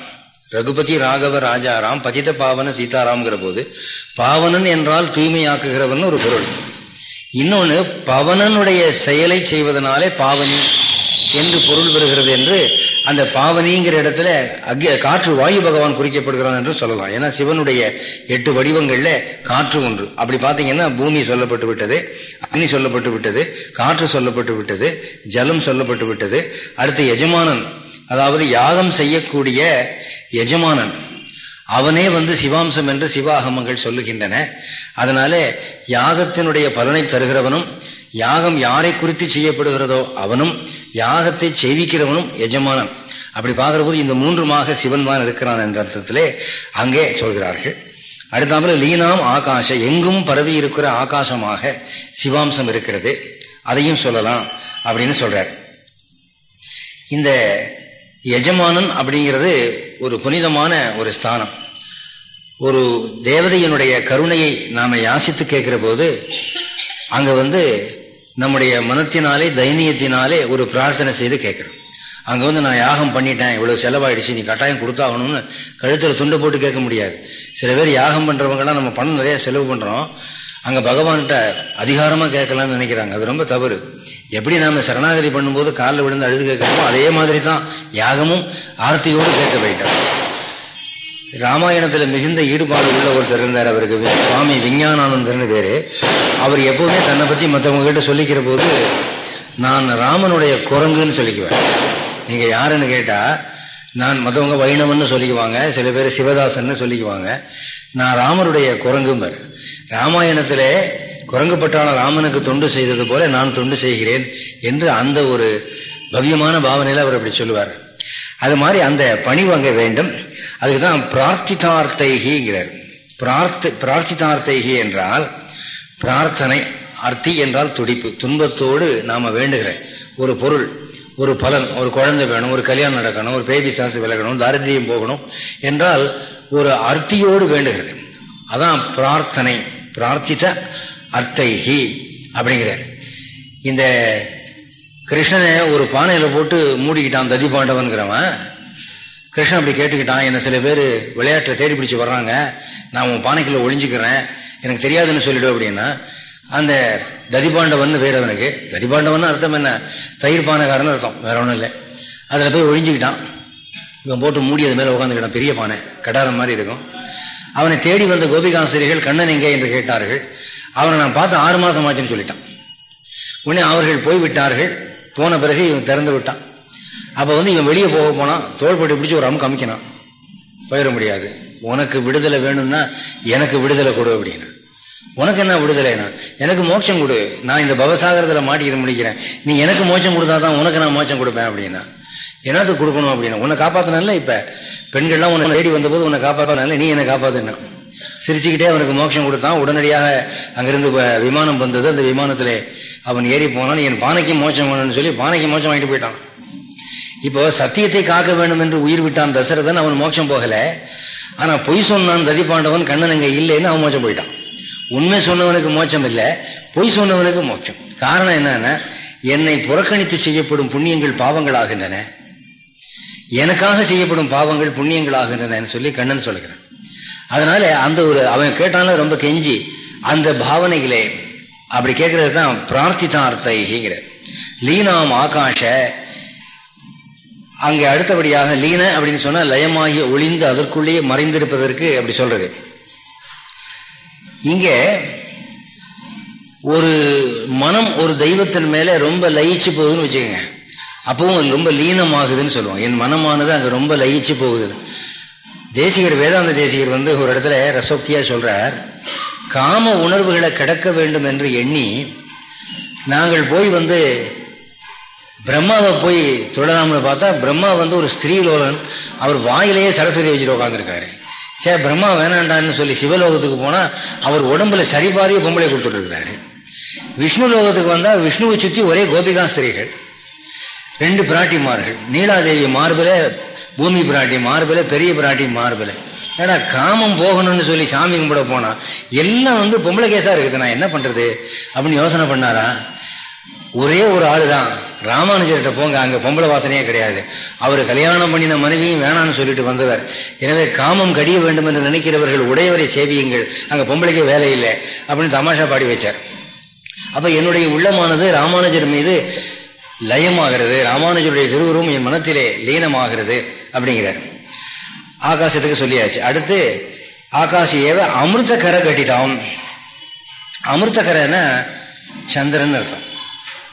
Speaker 1: ரகுபதி ராகவ ராஜாராம் பதித பாவன சீதாராம்ங்கிற போது பாவனன் என்றால் தூய்மையாக்குகிறவன் ஒரு பொருள். இன்னொன்று பவனனுடைய செயலை செய்வதனாலே பாவனி. என்று பொருள் பெறுகிறது என்று அந்த பாவனிங்கிற இடத்துல அக்ய காற்று வாயு பகவான் குறிக்கப்படுகிறான் என்று சொல்லலாம். ஏன்னா சிவனுடைய எட்டு வடிவங்களில் காற்று ஒன்று. அப்படி பார்த்தீங்கன்னா பூமி சொல்லப்பட்டு விட்டது அக்னி சொல்லப்பட்டு விட்டது காற்று சொல்லப்பட்டு விட்டது ஜலம் சொல்லப்பட்டு விட்டது. அடுத்து எஜமானன் அதாவது யாகம் செய்யக்கூடிய எஜமானன் அவனே வந்து சிவாம்சம் என்று சிவாகமங்கள் சொல்லுகின்றன. அதனாலே யாகத்தினுடைய பலனை தருகிறவனும் யாகம் யாரை குறித்து செய்யப்படுகிறதோ அவனும் யாகத்தை செய்விக்கிறவனும் எஜமானன். அப்படி பார்க்கிற போது இந்த மூன்றுமாக சிவன் தான் இருக்கிறான் என்ற அர்த்தத்திலே அங்கே சொல்கிறார்கள். அடுத்தாமல் லீனாம் ஆகாஷ. எங்கும் பரவி இருக்கிற ஆகாசமாக சிவாம்சம் இருக்கிறது. அதையும் சொல்லலாம் அப்படின்னு சொல்றார். இந்த எஜமானன் அப்படிங்கிறது ஒரு புனிதமான ஒரு ஸ்தானம். ஒரு தேவதையினுடைய கருணையை நாம யாசித்து கேட்கிற போது அங்கே வந்து நம்முடைய மனத்தினாலே தைனியத்தினாலே ஒரு பிரார்த்தனை செய்து கேட்குறோம். அங்கே வந்து நான் யாகம் பண்ணிட்டேன் இவ்வளோ செலவாயிடுச்சு நீ கட்டாயம் கொடுத்தாகணும்னு கழுத்தில் துண்டை போட்டு கேட்க முடியாது. சில பேர் யாகம் பண்ணுறவங்கலாம் நம்ம பணம் நிறையா செலவு பண்ணுறோம் அங்கே பகவான்கிட்ட அதிகாரமாக கேட்கலாம்னு நினைக்கிறாங்க. அது ரொம்ப தவறு. எப்படி நாம் சரணாகதி பண்ணும்போது காலில் விழுந்து அழுது கேட்கிறோமோ அதே மாதிரி தான் யாகமும் ஆர்த்தியோடு கேட்க வேண்டும். ராமாயணத்தில் மிகுந்த ஈடுபாடு உள்ள ஒருத்தர் இருந்தார் அவருக்கு. சுவாமி விஞ்ஞானானந்தர்னு பேர். அவர் எப்போவுமே தன்னை பற்றி மற்றவங்க கிட்ட சொல்லிக்கிற போது நான் ராமனுடைய குரங்குன்னு சொல்லிக்குவேன். நீங்கள் யாருன்னு கேட்டால் நான் மற்றவங்க வைணவன்னு சொல்லிக்குவாங்க சில பேர் சிவதாசன்னு சொல்லிக்குவாங்க. நான் ராமனுடைய குரங்கும்பர் ராமாயணத்திலே குரங்குப்பட்டான ராமனுக்கு தொண்டு செய்தது போல நான் தொண்டு செய்கிறேன் என்று அந்த ஒரு பவ்யமான பாவனையில் அவர் அப்படி சொல்லுவார். அது மாதிரி அந்த பணிவு அங்கே வேண்டும். அதுக்கு தான் பிரார்த்திதார்த்தைகிங்கிறார். பிரார்த்த பிரார்த்திதார்த்தைகி என்றால் பிரார்த்தனை அர்த்தி என்றால் துடிப்பு துன்பத்தோடு நாம் வேண்டுகிற ஒரு பொருள் ஒரு பலன் ஒரு குழந்தை வேணும் ஒரு கல்யாணம் நடக்கணும் ஒரு பேபி சாசு விலகணும் தாரித்ரியம் போகணும் என்றால் ஒரு அர்த்தியோடு வேண்டுகிறது. அதான் பிரார்த்தனை பிரார்த்தித்த அர்த்தைகி அப்படிங்கிறார். இந்த கிருஷ்ணனை ஒரு பானையில் போட்டு மூடிக்கிட்டான் ததி பாண்டவன்கிறவன் கிருஷ்ணன் அப்படி கேட்டுக்கிட்டான். என்ன சில பேர் விளையாட்டை தேடி பிடிச்சி வர்றாங்க. நான் உன் பானைக்குள்ள ஒழிஞ்சுக்கிறேன் எனக்கு தெரியாதுன்னு சொல்லிவிடும் அப்படின்னா அந்த ததிபாண்டவன் பேர் அவனுக்கு. ததிபாண்டவன் அர்த்தம் என்ன? தயிர் பானைக்காரன் அர்த்தம். வேற ஒன்றும் இல்லை. அதில் போய் ஒழிஞ்சுக்கிட்டான் இவன் போட்டு மூடி அது மேலே உட்காந்துக்கிட்டான் பெரிய பானை கடாரம் மாதிரி இருக்கும். அவனை தேடி வந்த கோபிகாசிரியர்கள் கண்ணன் எங்கே என்று கேட்டார்கள். அவனை நான் பார்த்து ஆறு மாதம் ஆச்சுன்னு சொல்லிட்டான். உடனே அவர்கள் போய்விட்டார்கள். போன பிறகு இவன் திறந்து விட்டான். அப்போ வந்து இவன் வெளியே போக போனான் தோள்பட்டு பிடிச்சி ஒரு அமுக்கு அமைக்கணும் போயிட முடியாது. உனக்கு விடுதலை வேணும்னா எனக்கு விடுதலை கொடு அப்படின்னா. உனக்கு என்ன விடுதலைனா? எனக்கு மோட்சம் கொடு. நான் இந்த பவசாகரத்தில் மாட்டிக்கிற முடிக்கிறேன். நீ எனக்கு மோட்சம் கொடுத்தா தான் உனக்கு நான் மோட்சம் கொடுப்பேன் அப்படின்னா. என்னத்துக்கு கொடுக்கணும் அப்படின்னா? உன்னை காப்பாற்றினால இப்போ. பெண்கள்லாம் உன்னை தேடி வந்தபோது உன்னை காப்பாற்றினால நீ என்னை காப்பாற்றினா சிரிச்சுக்கிட்டே அவனுக்கு மோட்சம் கொடுத்தான். உடனடியாக அங்கிருந்து விமானம் வந்தது. அந்த விமானத்தில் அவன் ஏறி போனான். என் பானைக்கு மோச்சம் வேணும்னு சொல்லி பானைக்கு மோச்சம் வாங்கிட்டு போயிட்டான். இப்போ சத்தியத்தை காக்க வேண்டும் என்று உயிர் விட்டான் தசரதன் அவன் மோட்சம் போகலை. ஆனால் பொய் சொன்னான் ததிப்பாண்டவன் கண்ணன் அங்கே இல்லைன்னு அவன் மோட்சம் போயிட்டான். உண்மை சொன்னவனுக்கு மோட்சம் இல்லை பொய் சொன்னவனுக்கு மோட்சம். காரணம் என்னன்னா என்னை புறக்கணித்து செய்யப்படும் புண்ணியங்கள் பாவங்கள் ஆகின்றன எனக்காக செய்யப்படும் பாவங்கள் புண்ணியங்கள் ஆகின்றன சொல்லி கண்ணன் சொல்கிறான் அதனால அந்த ஒரு அவன் கேட்டாலும் ரொம்ப கெஞ்சி அந்த பாவனைகளே அப்படி கேட்கறது தான் பிரார்த்திதார்த்தைங்கிற லீனாம் ஆகாஷ அங்கே அடுத்தபடியாக லீன அப்படின்னு சொன்னால் லயமாகி ஒளிந்து அதற்குள்ளேயே மறைந்திருப்பதற்கு அப்படி சொல்கிறது இங்கே ஒரு மனம் ஒரு தெய்வத்தின் மேலே ரொம்ப லயிச்சு போகுதுன்னு வச்சுக்கோங்க. அப்பவும் ரொம்ப லீனமாகுதுன்னு சொல்லுவோம். என் மனமானது அங்கே ரொம்ப லயிச்சு போகுது. தேசிகர் வேதாந்த தேசிகர் வந்து ஒரு இடத்துல ரசோக்தியாக சொல்கிறார் காம உணர்வுகளை கிடக்க வேண்டும் என்று எண்ணி நாங்கள் போய் வந்து பிரம்மாவை போய் தொழலாம்னு பார்த்தா பிரம்மா வந்து ஒரு ஸ்திரீலோகன் அவர் வாயிலேயே சரஸ்வதி வச்சுட்டு உட்காந்துருக்காரு சே பிரம்மா வேணாண்டான்னு சொல்லி சிவலோகத்துக்கு போனால் அவர் உடம்புல சரிபாதிய பொம்பளை கொடுத்துட்டு விஷ்ணு லோகத்துக்கு வந்தால் விஷ்ணுவை சுற்றி ஒரே கோபிகா ஸ்திரீகள் ரெண்டு பிராட்டிமார்கள். நீலாதேவி மார்பில் பூமி பிராட்டி மார்பில் பெரிய பிராட்டி மார்பில். ஏடா காமம் போகணும்னு சொல்லி சாமி கும்பிட போனால் எல்லாம் வந்து பொம்பளை கேஸா இருக்குது. நான் என்ன பண்ணுறது அப்படின்னு யோசனை பண்ணாரா? ஒரே ஒரு ஆள் தான் ராமானுஜர்கிட்ட போங்க அங்கே பொம்பளை வாசனையே கிடையாது. அவர் கல்யாணம் பண்ணின மனைவியும் வேணான்னு சொல்லிட்டு வந்தவர். எனவே காமம் கடிய வேண்டும் என்று நினைக்கிறவர்கள் உடையவரை சேவியுங்கள். அங்கே பொம்பளைக்கே வேலை இல்லை. அப்படின்னு தமாஷா பாடி வச்சார். அப்போ என்னுடைய உள்ளமானது ராமானுஜர் மீது லயமாகிறது. ராமானுஜருடைய திருவுருவம் என் மனத்திலே லீனமாகிறது அப்படிங்கிறார். ஆகாசத்துக்கு சொல்லியாச்சு. அடுத்து ஆகாஷ் ஏவ அமிர்த கரை கட்டிதாம். அமிர்த கரைன்னா சந்திரன் அர்த்தம்.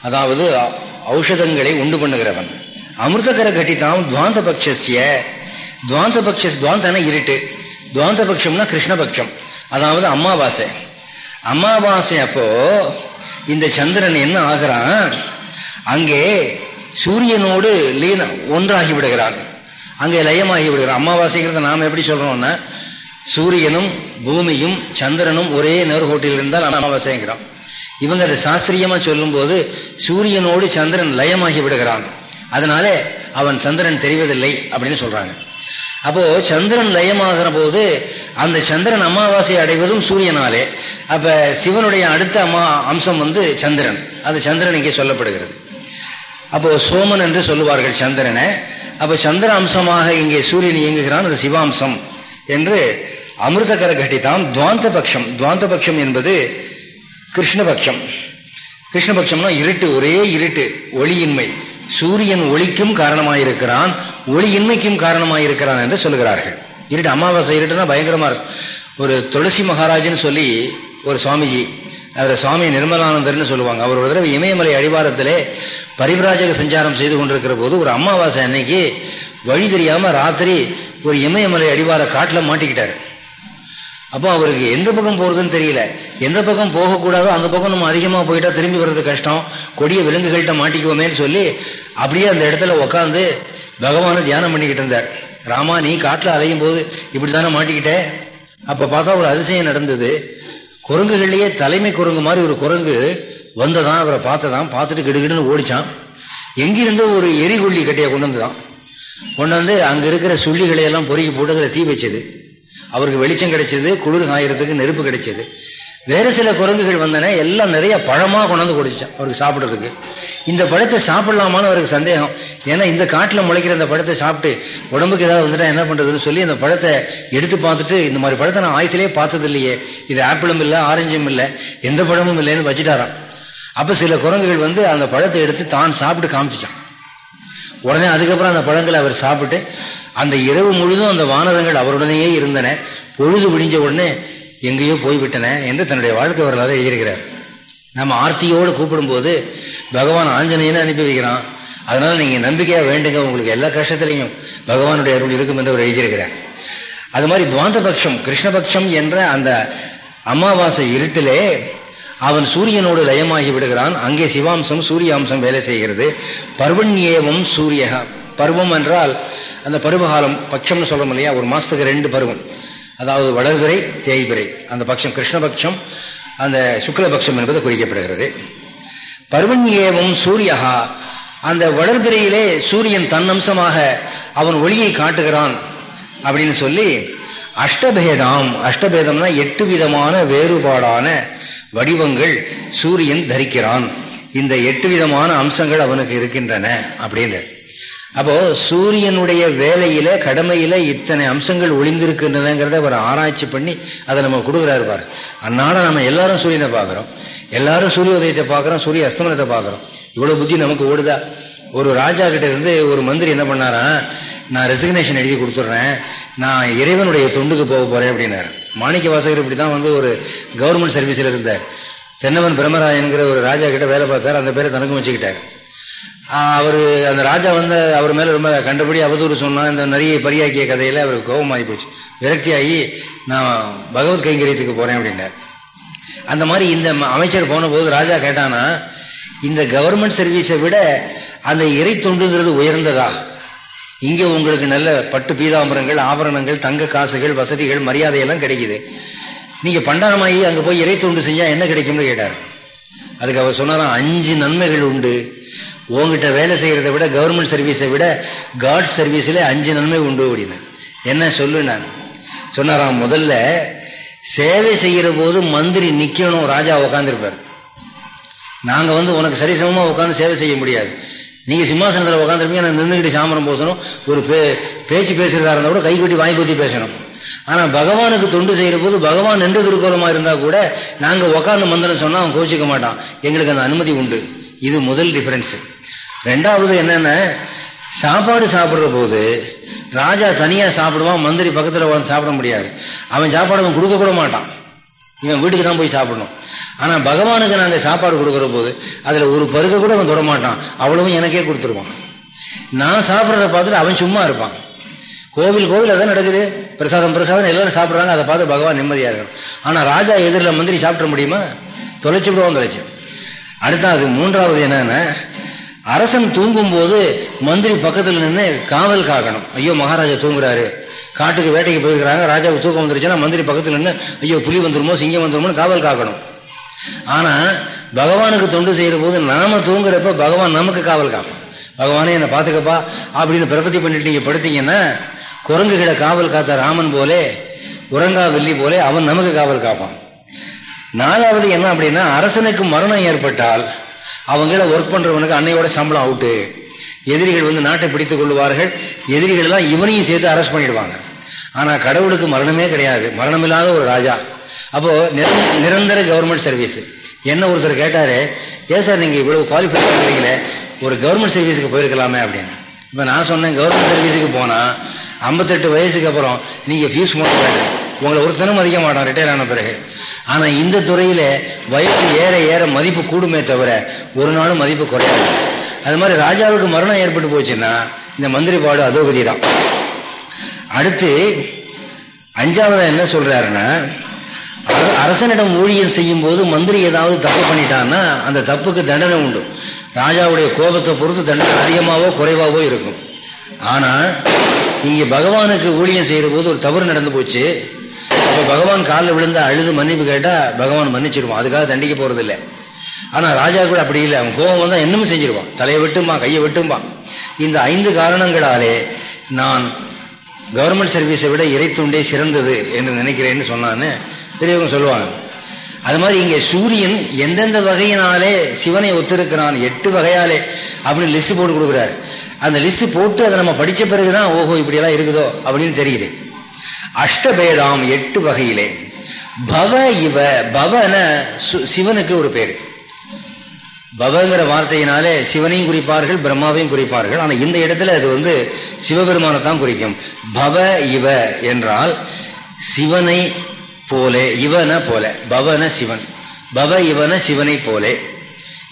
Speaker 1: அதாவது ஔஷதங்களை உண்டு பண்ணுகிறவன். அமிர்தகர கட்டித்தான் துவாந்த பட்சசிய துவாந்த பட்ச துவாந்தன இருட்டு. துவாந்த பட்சம்னா கிருஷ்ணபக்ஷம். அதாவது அமாவாசை அமாவாசை அப்போ இந்த சந்திரன் என்ன ஆகிறான்? அங்கே சூரியனோடு லீன ஒன்றாகி விடுகிறான். அங்கே லயமாகி விடுகிறான். அமாவாசைங்கிறத நாம் எப்படி சொல்கிறோம்னா சூரியனும் பூமியும் சந்திரனும் ஒரே நேர்கோட்டில் இருந்தால் அமாவாசைங்கிறோம் இவங்க அதை சாஸ்திரியமா சொல்லும்போது சூரியனோடு சந்திரன் லயமாகி விடுகிறான். அதனால அவன் சந்திரன் தெரிவதில்லை அப்படின்னு சொல்றாங்க. அப்போ சந்திரன் லயமாகிற போது அந்த சந்திரன் அமாவாசை அடைவதும் சூரியனாலே. அப்ப சிவனுடைய அடுத்த அம்மா அம்சம் வந்து சந்திரன். அது சந்திரன் இங்கே சொல்லப்படுகிறது. அப்போ சோமன் என்று சொல்லுவார்கள் சந்திரனை. அப்போ சந்திர அம்சமாக இங்கே சூரியன் இயங்குகிறான். அது சிவாம்சம். என்று அமிர்தகர கட்டித்தான் துவாந்த பட்சம் துவாந்த பட்சம் என்பது கிருஷ்ணபக்ஷம். கிருஷ்ணபக்ஷம்னா இருட்டு ஒரே இருட்டு ஒளியின்மை. சூரியன் ஒளிக்கும் காரணமாயிருக்கிறான் ஒளியின்மைக்கும் காரணமாயிருக்கிறான் என்று சொல்லுகிறார்கள். இருட்டு அமாவாசை இருட்டுனா பயங்கரமாக இருக்கும். ஒரு துளசி மகாராஜன்னு சொல்லி ஒரு சுவாமிஜி அவர் சுவாமி நிர்மலானந்தர்னு சொல்லுவாங்க. அவர் ஒரு தடவை இமயமலை அடிவாரத்திலே பரிவிராஜக சஞ்சாரம் செய்து கொண்டிருக்கிற போது ஒரு அமாவாசை அன்னைக்கு வழி தெரியாமல் ராத்திரி ஒரு இமயமலை அடிவார காட்டில் மாட்டிக்கிட்டார். அப்போ அவருக்கு எந்த பக்கம் போகிறதுன்னு தெரியல. எந்த பக்கம் போகக்கூடாதோ அந்த பக்கம் நம்ம அதிகமாக போயிட்டா திரும்பி வர்றது கஷ்டம். கொடிய விலங்குகள்கிட்ட மாட்டிக்குவோமேன்னு சொல்லி அப்படியே அந்த இடத்துல உட்காந்து பகவானை தியானம் பண்ணிக்கிட்டு இருந்தார். ராமா நீ காட்டில் அலையும் போது இப்படி தானே மாட்டிக்கிட்டே? அப்போ பார்த்தா ஒரு அதிசயம் நடந்தது. குரங்குகள்லேயே தலைமை குரங்கு மாதிரி ஒரு குரங்கு வந்ததான் அவரை பார்த்ததான் பார்த்துட்டு கிடுகிடுன்னு ஓடிச்சான். எங்கிருந்தோ ஒரு எரிகுள்ளி கட்டியை கொண்டு வந்துதான். கொண்டு வந்து அங்கே இருக்கிற சுள்ளிகளை எல்லாம் பொறுக்கி போட்டு அதில் தீ வச்சது. அவருக்கு வெளிச்சம் கிடைச்சது குளிர் காயறதுக்கு நெருப்பு கிடைச்சது. வேறு சில குரங்குகள் வந்தன எல்லாம் நிறைய பழமாக கொண்டாந்து கொடுத்துச்சான் அவருக்கு சாப்பிட்றதுக்கு. இந்த பழத்தை சாப்பிடலாமான்னு அவருக்கு சந்தேகம். ஏன்னா இந்த காட்டில் முளைக்கிற அந்த பழத்தை சாப்பிட்டு உடம்புக்கு ஏதாவது வந்துட்டா என்ன பண்ணுறதுன்னு சொல்லி அந்த பழத்தை எடுத்து பார்த்துட்டு இந்த மாதிரி பழத்தை நான் ஆயுசிலே பார்த்தது இல்லையே இது ஆப்பிளும் இல்லை ஆரஞ்சும் இல்லை எந்த பழமும் இல்லைன்னு வச்சுட்டாராம். அப்போ சில குரங்குகள் வந்து அந்த பழத்தை எடுத்து தான் சாப்பிட்டு காமிச்சிச்சான் உடனே அதுக்கப்புறம் அந்த பழங்களை அவர் சாப்பிட்டு அந்த இரவு முழுதும் அந்த வானரங்கள் அவருடனேயே இருந்தன. பொழுது விடிஞ்ச உடனே எங்கேயோ போய்விட்டன என்று தன்னுடைய வாழ்க்கை வரலாறு எழுதியிருக்கிறார். நம்ம ஆர்த்தியோடு கூப்பிடும்போது பகவான் ஆஞ்சநேயனை அனுப்பி வைக்கிறான். அதனால் நீங்கள் நம்பிக்கையாக வேண்டுங்க உங்களுக்கு எல்லா கஷ்டத்துலையும் பகவானுடைய அருள் இருக்கும் என்று அவர் எழுதியிருக்கிறார். அது மாதிரி துவாந்தபக்ஷம் கிருஷ்ணபக்ஷம் என்ற அந்த அமாவாசை இருட்டிலே அவன் சூரியனோடு லயமாகி விடுகிறான். அங்கே சிவாம்சம் சூரிய அம்சம் வேலை செய்கிறது. பர்வண்யேவம் சூரியகா பருவம் என்றால் அந்த பருவகாலம் பட்சம்னு சொல்கிறோம் இல்லையா? ஒரு மாதத்துக்கு ரெண்டு பருவம். அதாவது வளர்பிறை தேய்பிறை. அந்த பட்சம் கிருஷ்ணபக்ஷம் அந்த சுக்லபக்ஷம் என்பது குறிக்கப்படுகிறது. பருவண்யேவம் சூரியகா அந்த வளர்பிறையிலே சூரியன் தன்னம்சமாக அவன் ஒளியை காட்டுகிறான் அப்படின்னு சொல்லி அஷ்டபேதம். அஷ்டபேதம்னா எட்டு விதமான வேறுபாடான வடிவங்கள் சூரியன் தரிக்கிறான். இந்த எட்டு விதமான அம்சங்கள் அவனுக்கு இருக்கின்றன அப்படின்னு அப்போ சூரியனுடைய வேலையில கடமையில இத்தனை அம்சங்கள் ஒளிந்திருக்கின்றனங்கிறத அவர் ஆராய்ச்சி பண்ணி அதை நம்ம கொடுக்குறாரு பாரு. அன்னாட நம்ம எல்லாரும் சூரியனை பார்க்குறோம். எல்லாரும் சூரிய உதயத்தை பார்க்குறோம் சூரிய அஸ்தமனத்தை பார்க்குறோம். இவ்வளோ புத்தி நமக்கு ஓடுதா? ஒரு ராஜா கிட்ட இருந்து ஒரு மந்திரி என்ன பண்ணாரா? நான் ரெசிக்னேஷன் எழுதி கொடுத்துட்றேன். நான் இறைவனுடைய தொண்டுக்கு போக போகிறேன் அப்படின்னாரு. மாணிக்க வாசகர் இப்படி தான் வந்து ஒரு கவர்மெண்ட் சர்வீஸில் இருந்தார். தென்னவன் பிரம்மராயன்கிற ஒரு ராஜா கிட்ட வேலை பார்த்தார். அந்த பேரை தனக்கும் வச்சுக்கிட்டார். அவர் அந்த ராஜா வந்து அவர் மேலே ரொம்ப கண்டபடி அவதூறு சொன்னால் இந்த நிறைய பரியாக்கிய கதையில் அவருக்கு கோபமாகி போச்சு. விரக்தியாகி நான் பகவத் கைங்கரியத்துக்கு போகிறேன் அப்படின்னார். அந்த மாதிரி இந்த அமைச்சர் போன போது ராஜா கேட்டானா இந்த கவர்மெண்ட் சர்வீஸை விட அந்த இறை தொண்டுங்கிறது உயர்ந்ததா? இங்கே உங்களுக்கு நல்ல பட்டு பீதாம்பரங்கள் ஆபரணங்கள் தங்க காசுகள் வசதிகள் மரியாதையெல்லாம் கிடைக்குது. நீங்கள் பண்டாரமாகி அங்கே போய் இறை தொண்டு செஞ்சால் என்ன கிடைக்கும்னு கேட்டார். அதுக்கு அவர் சொன்னாராம் அஞ்சு நன்மைகள் உண்டு. உங்ககிட்ட வேலை செய்கிறத விட கவர்மெண்ட் சர்வீஸை விட காட் சர்வீஸில் அஞ்சு நன்மை உண்டு அப்படின்னு. என்ன சொல்லு நான்? சொன்னாராம் முதல்ல சேவை செய்கிற போது மந்திரி நிற்கணும் ராஜா உட்காந்துருப்பார் நாங்கள் வந்து உனக்கு சரிசமமாக உட்காந்து சேவை செய்ய முடியாது. நீங்கள் சிம்மாசனத்தில் உட்காந்துருப்பீங்க நான் நின்றுக்கிட்டு சாமரம் போசணும் ஒரு பே பேச்சு பேசுகிறதா இருந்தால் கூட கை வாங்கி பற்றி பேசணும். ஆனால் பகவானுக்கு தொண்டு செய்கிற போது பகவான் நின்று திருக்கோலமாக இருந்தால் கூட நாங்கள் உட்காந்து மந்திரம் சொன்னால் அவன் கோச்சிக்க மாட்டான். எங்களுக்கு அந்த அனுமதி உண்டு. இது முதல் டிஃப்ரென்ஸு ரெண்டாவது என்னென்ன சாப்பாடு சாப்பிட்ற போது ராஜா தனியாக சாப்பிடுவான் மந்திரி பக்கத்தில் உட்காந்து சாப்பிட முடியாது. அவன் சாப்பாடு அவன் கொடுக்க கூட மாட்டான். இவன் வீட்டுக்கு தான் போய் சாப்பிடணும். ஆனால் பகவானுக்கு நாங்கள் சாப்பாடு கொடுக்குற போது அதில் ஒரு பருக்க கூட அவன் தொடமாட்டான் அவ்வளவும் எனக்கே கொடுத்துருவான். நான் சாப்பிட்றத பார்த்துட்டு அவன் சும்மா இருப்பான். கோவில் கோவில் அதான் நடக்குது. பிரசாதம் பிரசாதம் எல்லாரும் சாப்பிட்றாங்க. அதை பார்த்து பகவான் நிம்மதியாக இருக்கும் ஆனால் ராஜா எதிரில் மந்திரி சாப்பிட முடியுமா? தொலைச்சி விடுவோம் தொலைச்சி. அடுத்தாவது மூன்றாவது என்னென்ன அரசன் தூங்கும்போது மந்திரி பக்கத்தில் நின்று காவல் காக்கணும். ஐயோ மகாராஜா தூங்குறாரு. காட்டுக்கு வேட்டைக்கு போயிருக்கிறாங்க. ராஜாவுக்கு தூக்கம் வந்துருச்சுன்னா மந்திரி பக்கத்தில் நின்று ஐயோ புலி வந்துருமோ சிங்கம் வந்துருமோன்னு காவல் காக்கணும். ஆனால் பகவானுக்கு தொண்டு செய்கிற போது நாம தூங்குறப்ப பகவான் நமக்கு காவல் காக்கணும். பகவானே என்னை பார்த்துக்கப்பா. அப்படின்னு பிரபத்தி பண்ணிட்டு நீங்கள் படுத்தீங்கன்னா குரங்குகளை காவல் காத்த ராமன் போலே உறங்கா வெள்ளி போலே அவன் நமக்கு காவல் காப்பான். நாலாவது என்ன அப்படின்னா அரசனுக்கு மரணம் ஏற்பட்டால் அவங்கள ஒர்க் பண்ணுறவனுக்கு அன்னையோட சம்பளம் அவுட்டு எதிரிகள் வந்து நாட்டை பிடித்து கொள்வார்கள் எதிரிகளெல்லாம் இவனையும் சேர்த்து அரெஸ்ட் பண்ணிடுவாங்க. ஆனால் கடவுளுக்கு மரணமே கிடையாது. மரணம் இல்லாத ஒரு ராஜா. அப்போது நிரந்தர கவர்மெண்ட் சர்வீஸ் என்ன ஒருத்தர் கேட்டார் ஏன் சார் நீங்கள் இவ்வளோ குவாலிஃபை பண்ணுறீங்களே ஒரு கவர்மெண்ட் சர்வீஸுக்கு போயிருக்கலாமே அப்படின்னு. இப்போ நான் சொன்னேன் கவர்மெண்ட் சர்வீஸுக்கு போனால் ஐம்பத்தெட்டு வயசுக்கு அப்புறம் நீங்கள் ஃபீஸ் மட்டும் வேண்டாம் உங்களை ஒருத்தனும் மதிக்க மாட்டான் ரிட்டையர் ஆன பிறகு. ஆனால் இந்த துறையில் வயசு ஏற ஏற மதிப்பு கூடுமே தவிர ஒரு நாளும் மதிப்பு குறையாது. அது மாதிரி ராஜாவுக்கு மரணம் ஏற்பட்டு போச்சுன்னா இந்த மந்திரி பாடு அதோகதி தான். அடுத்து அஞ்சாவது என்ன சொல்கிறாருன்னா அரசனிடம் ஊழியம் செய்யும் போது மந்திரி ஏதாவது தப்பு பண்ணிட்டான்னா அந்த தப்புக்கு தண்டனை உண்டு. ராஜாவுடைய கோபத்தை பொறுத்து தண்டனை அதிகமாகவோ குறைவாகவோ இருக்கும். ஆனால் இங்கே பகவானுக்கு ஊழியம் செய்கிற போது ஒரு தவறு நடந்து போச்சு. அப்போ பகவான் காலில் விழுந்து அழுது மன்னிப்பு கேட்டால் பகவான் மன்னிச்சிருவான். அதுக்காக தண்டிக்க போகிறதில்லை இல்லை ராஜா கூட அப்படி இல்லை. அவன் கோபம் தான் இன்னமும் செஞ்சிருவான். தலையை வெட்டுமா கையை வெட்டுமா இந்த ஐந்து காரணங்களாலே நான் கவர்மெண்ட் சர்வீஸை விட இறைத்துண்டே சிறந்தது என்று நினைக்கிறேன்னு சொன்னான்னு பெரியவங்க சொல்லுவாங்க. அது மாதிரி இங்கே சூரியன் எந்தெந்த வகையினாலே சிவனை ஒத்திருக்கிறான் எட்டு வகையாலே அப்படின்னு லிஸ்ட் போட்டு கொடுக்குறாரு. அந்த லிஸ்ட் போட்டு அதை நம்ம படித்த பிறகுதான் ஓஹோ இப்படியெல்லாம் இருக்குதோ அப்படின்னு தெரியுது. அஷ்டபேதாம் எட்டு வகையிலே. பவ இவ பவன சிவனுக்கு ஒரு பேர். பவங்கிற வார்த்தையினாலே சிவனையும் குறிப்பார்கள் பிரம்மாவையும் குறிப்பார்கள். ஆனால் இந்த இடத்துல அது வந்து சிவபெருமானை தான் குறிக்கும். பவ இவ என்றால் சிவனை போலே இவன போல பவன சிவன். பவ இவன சிவனை போலே.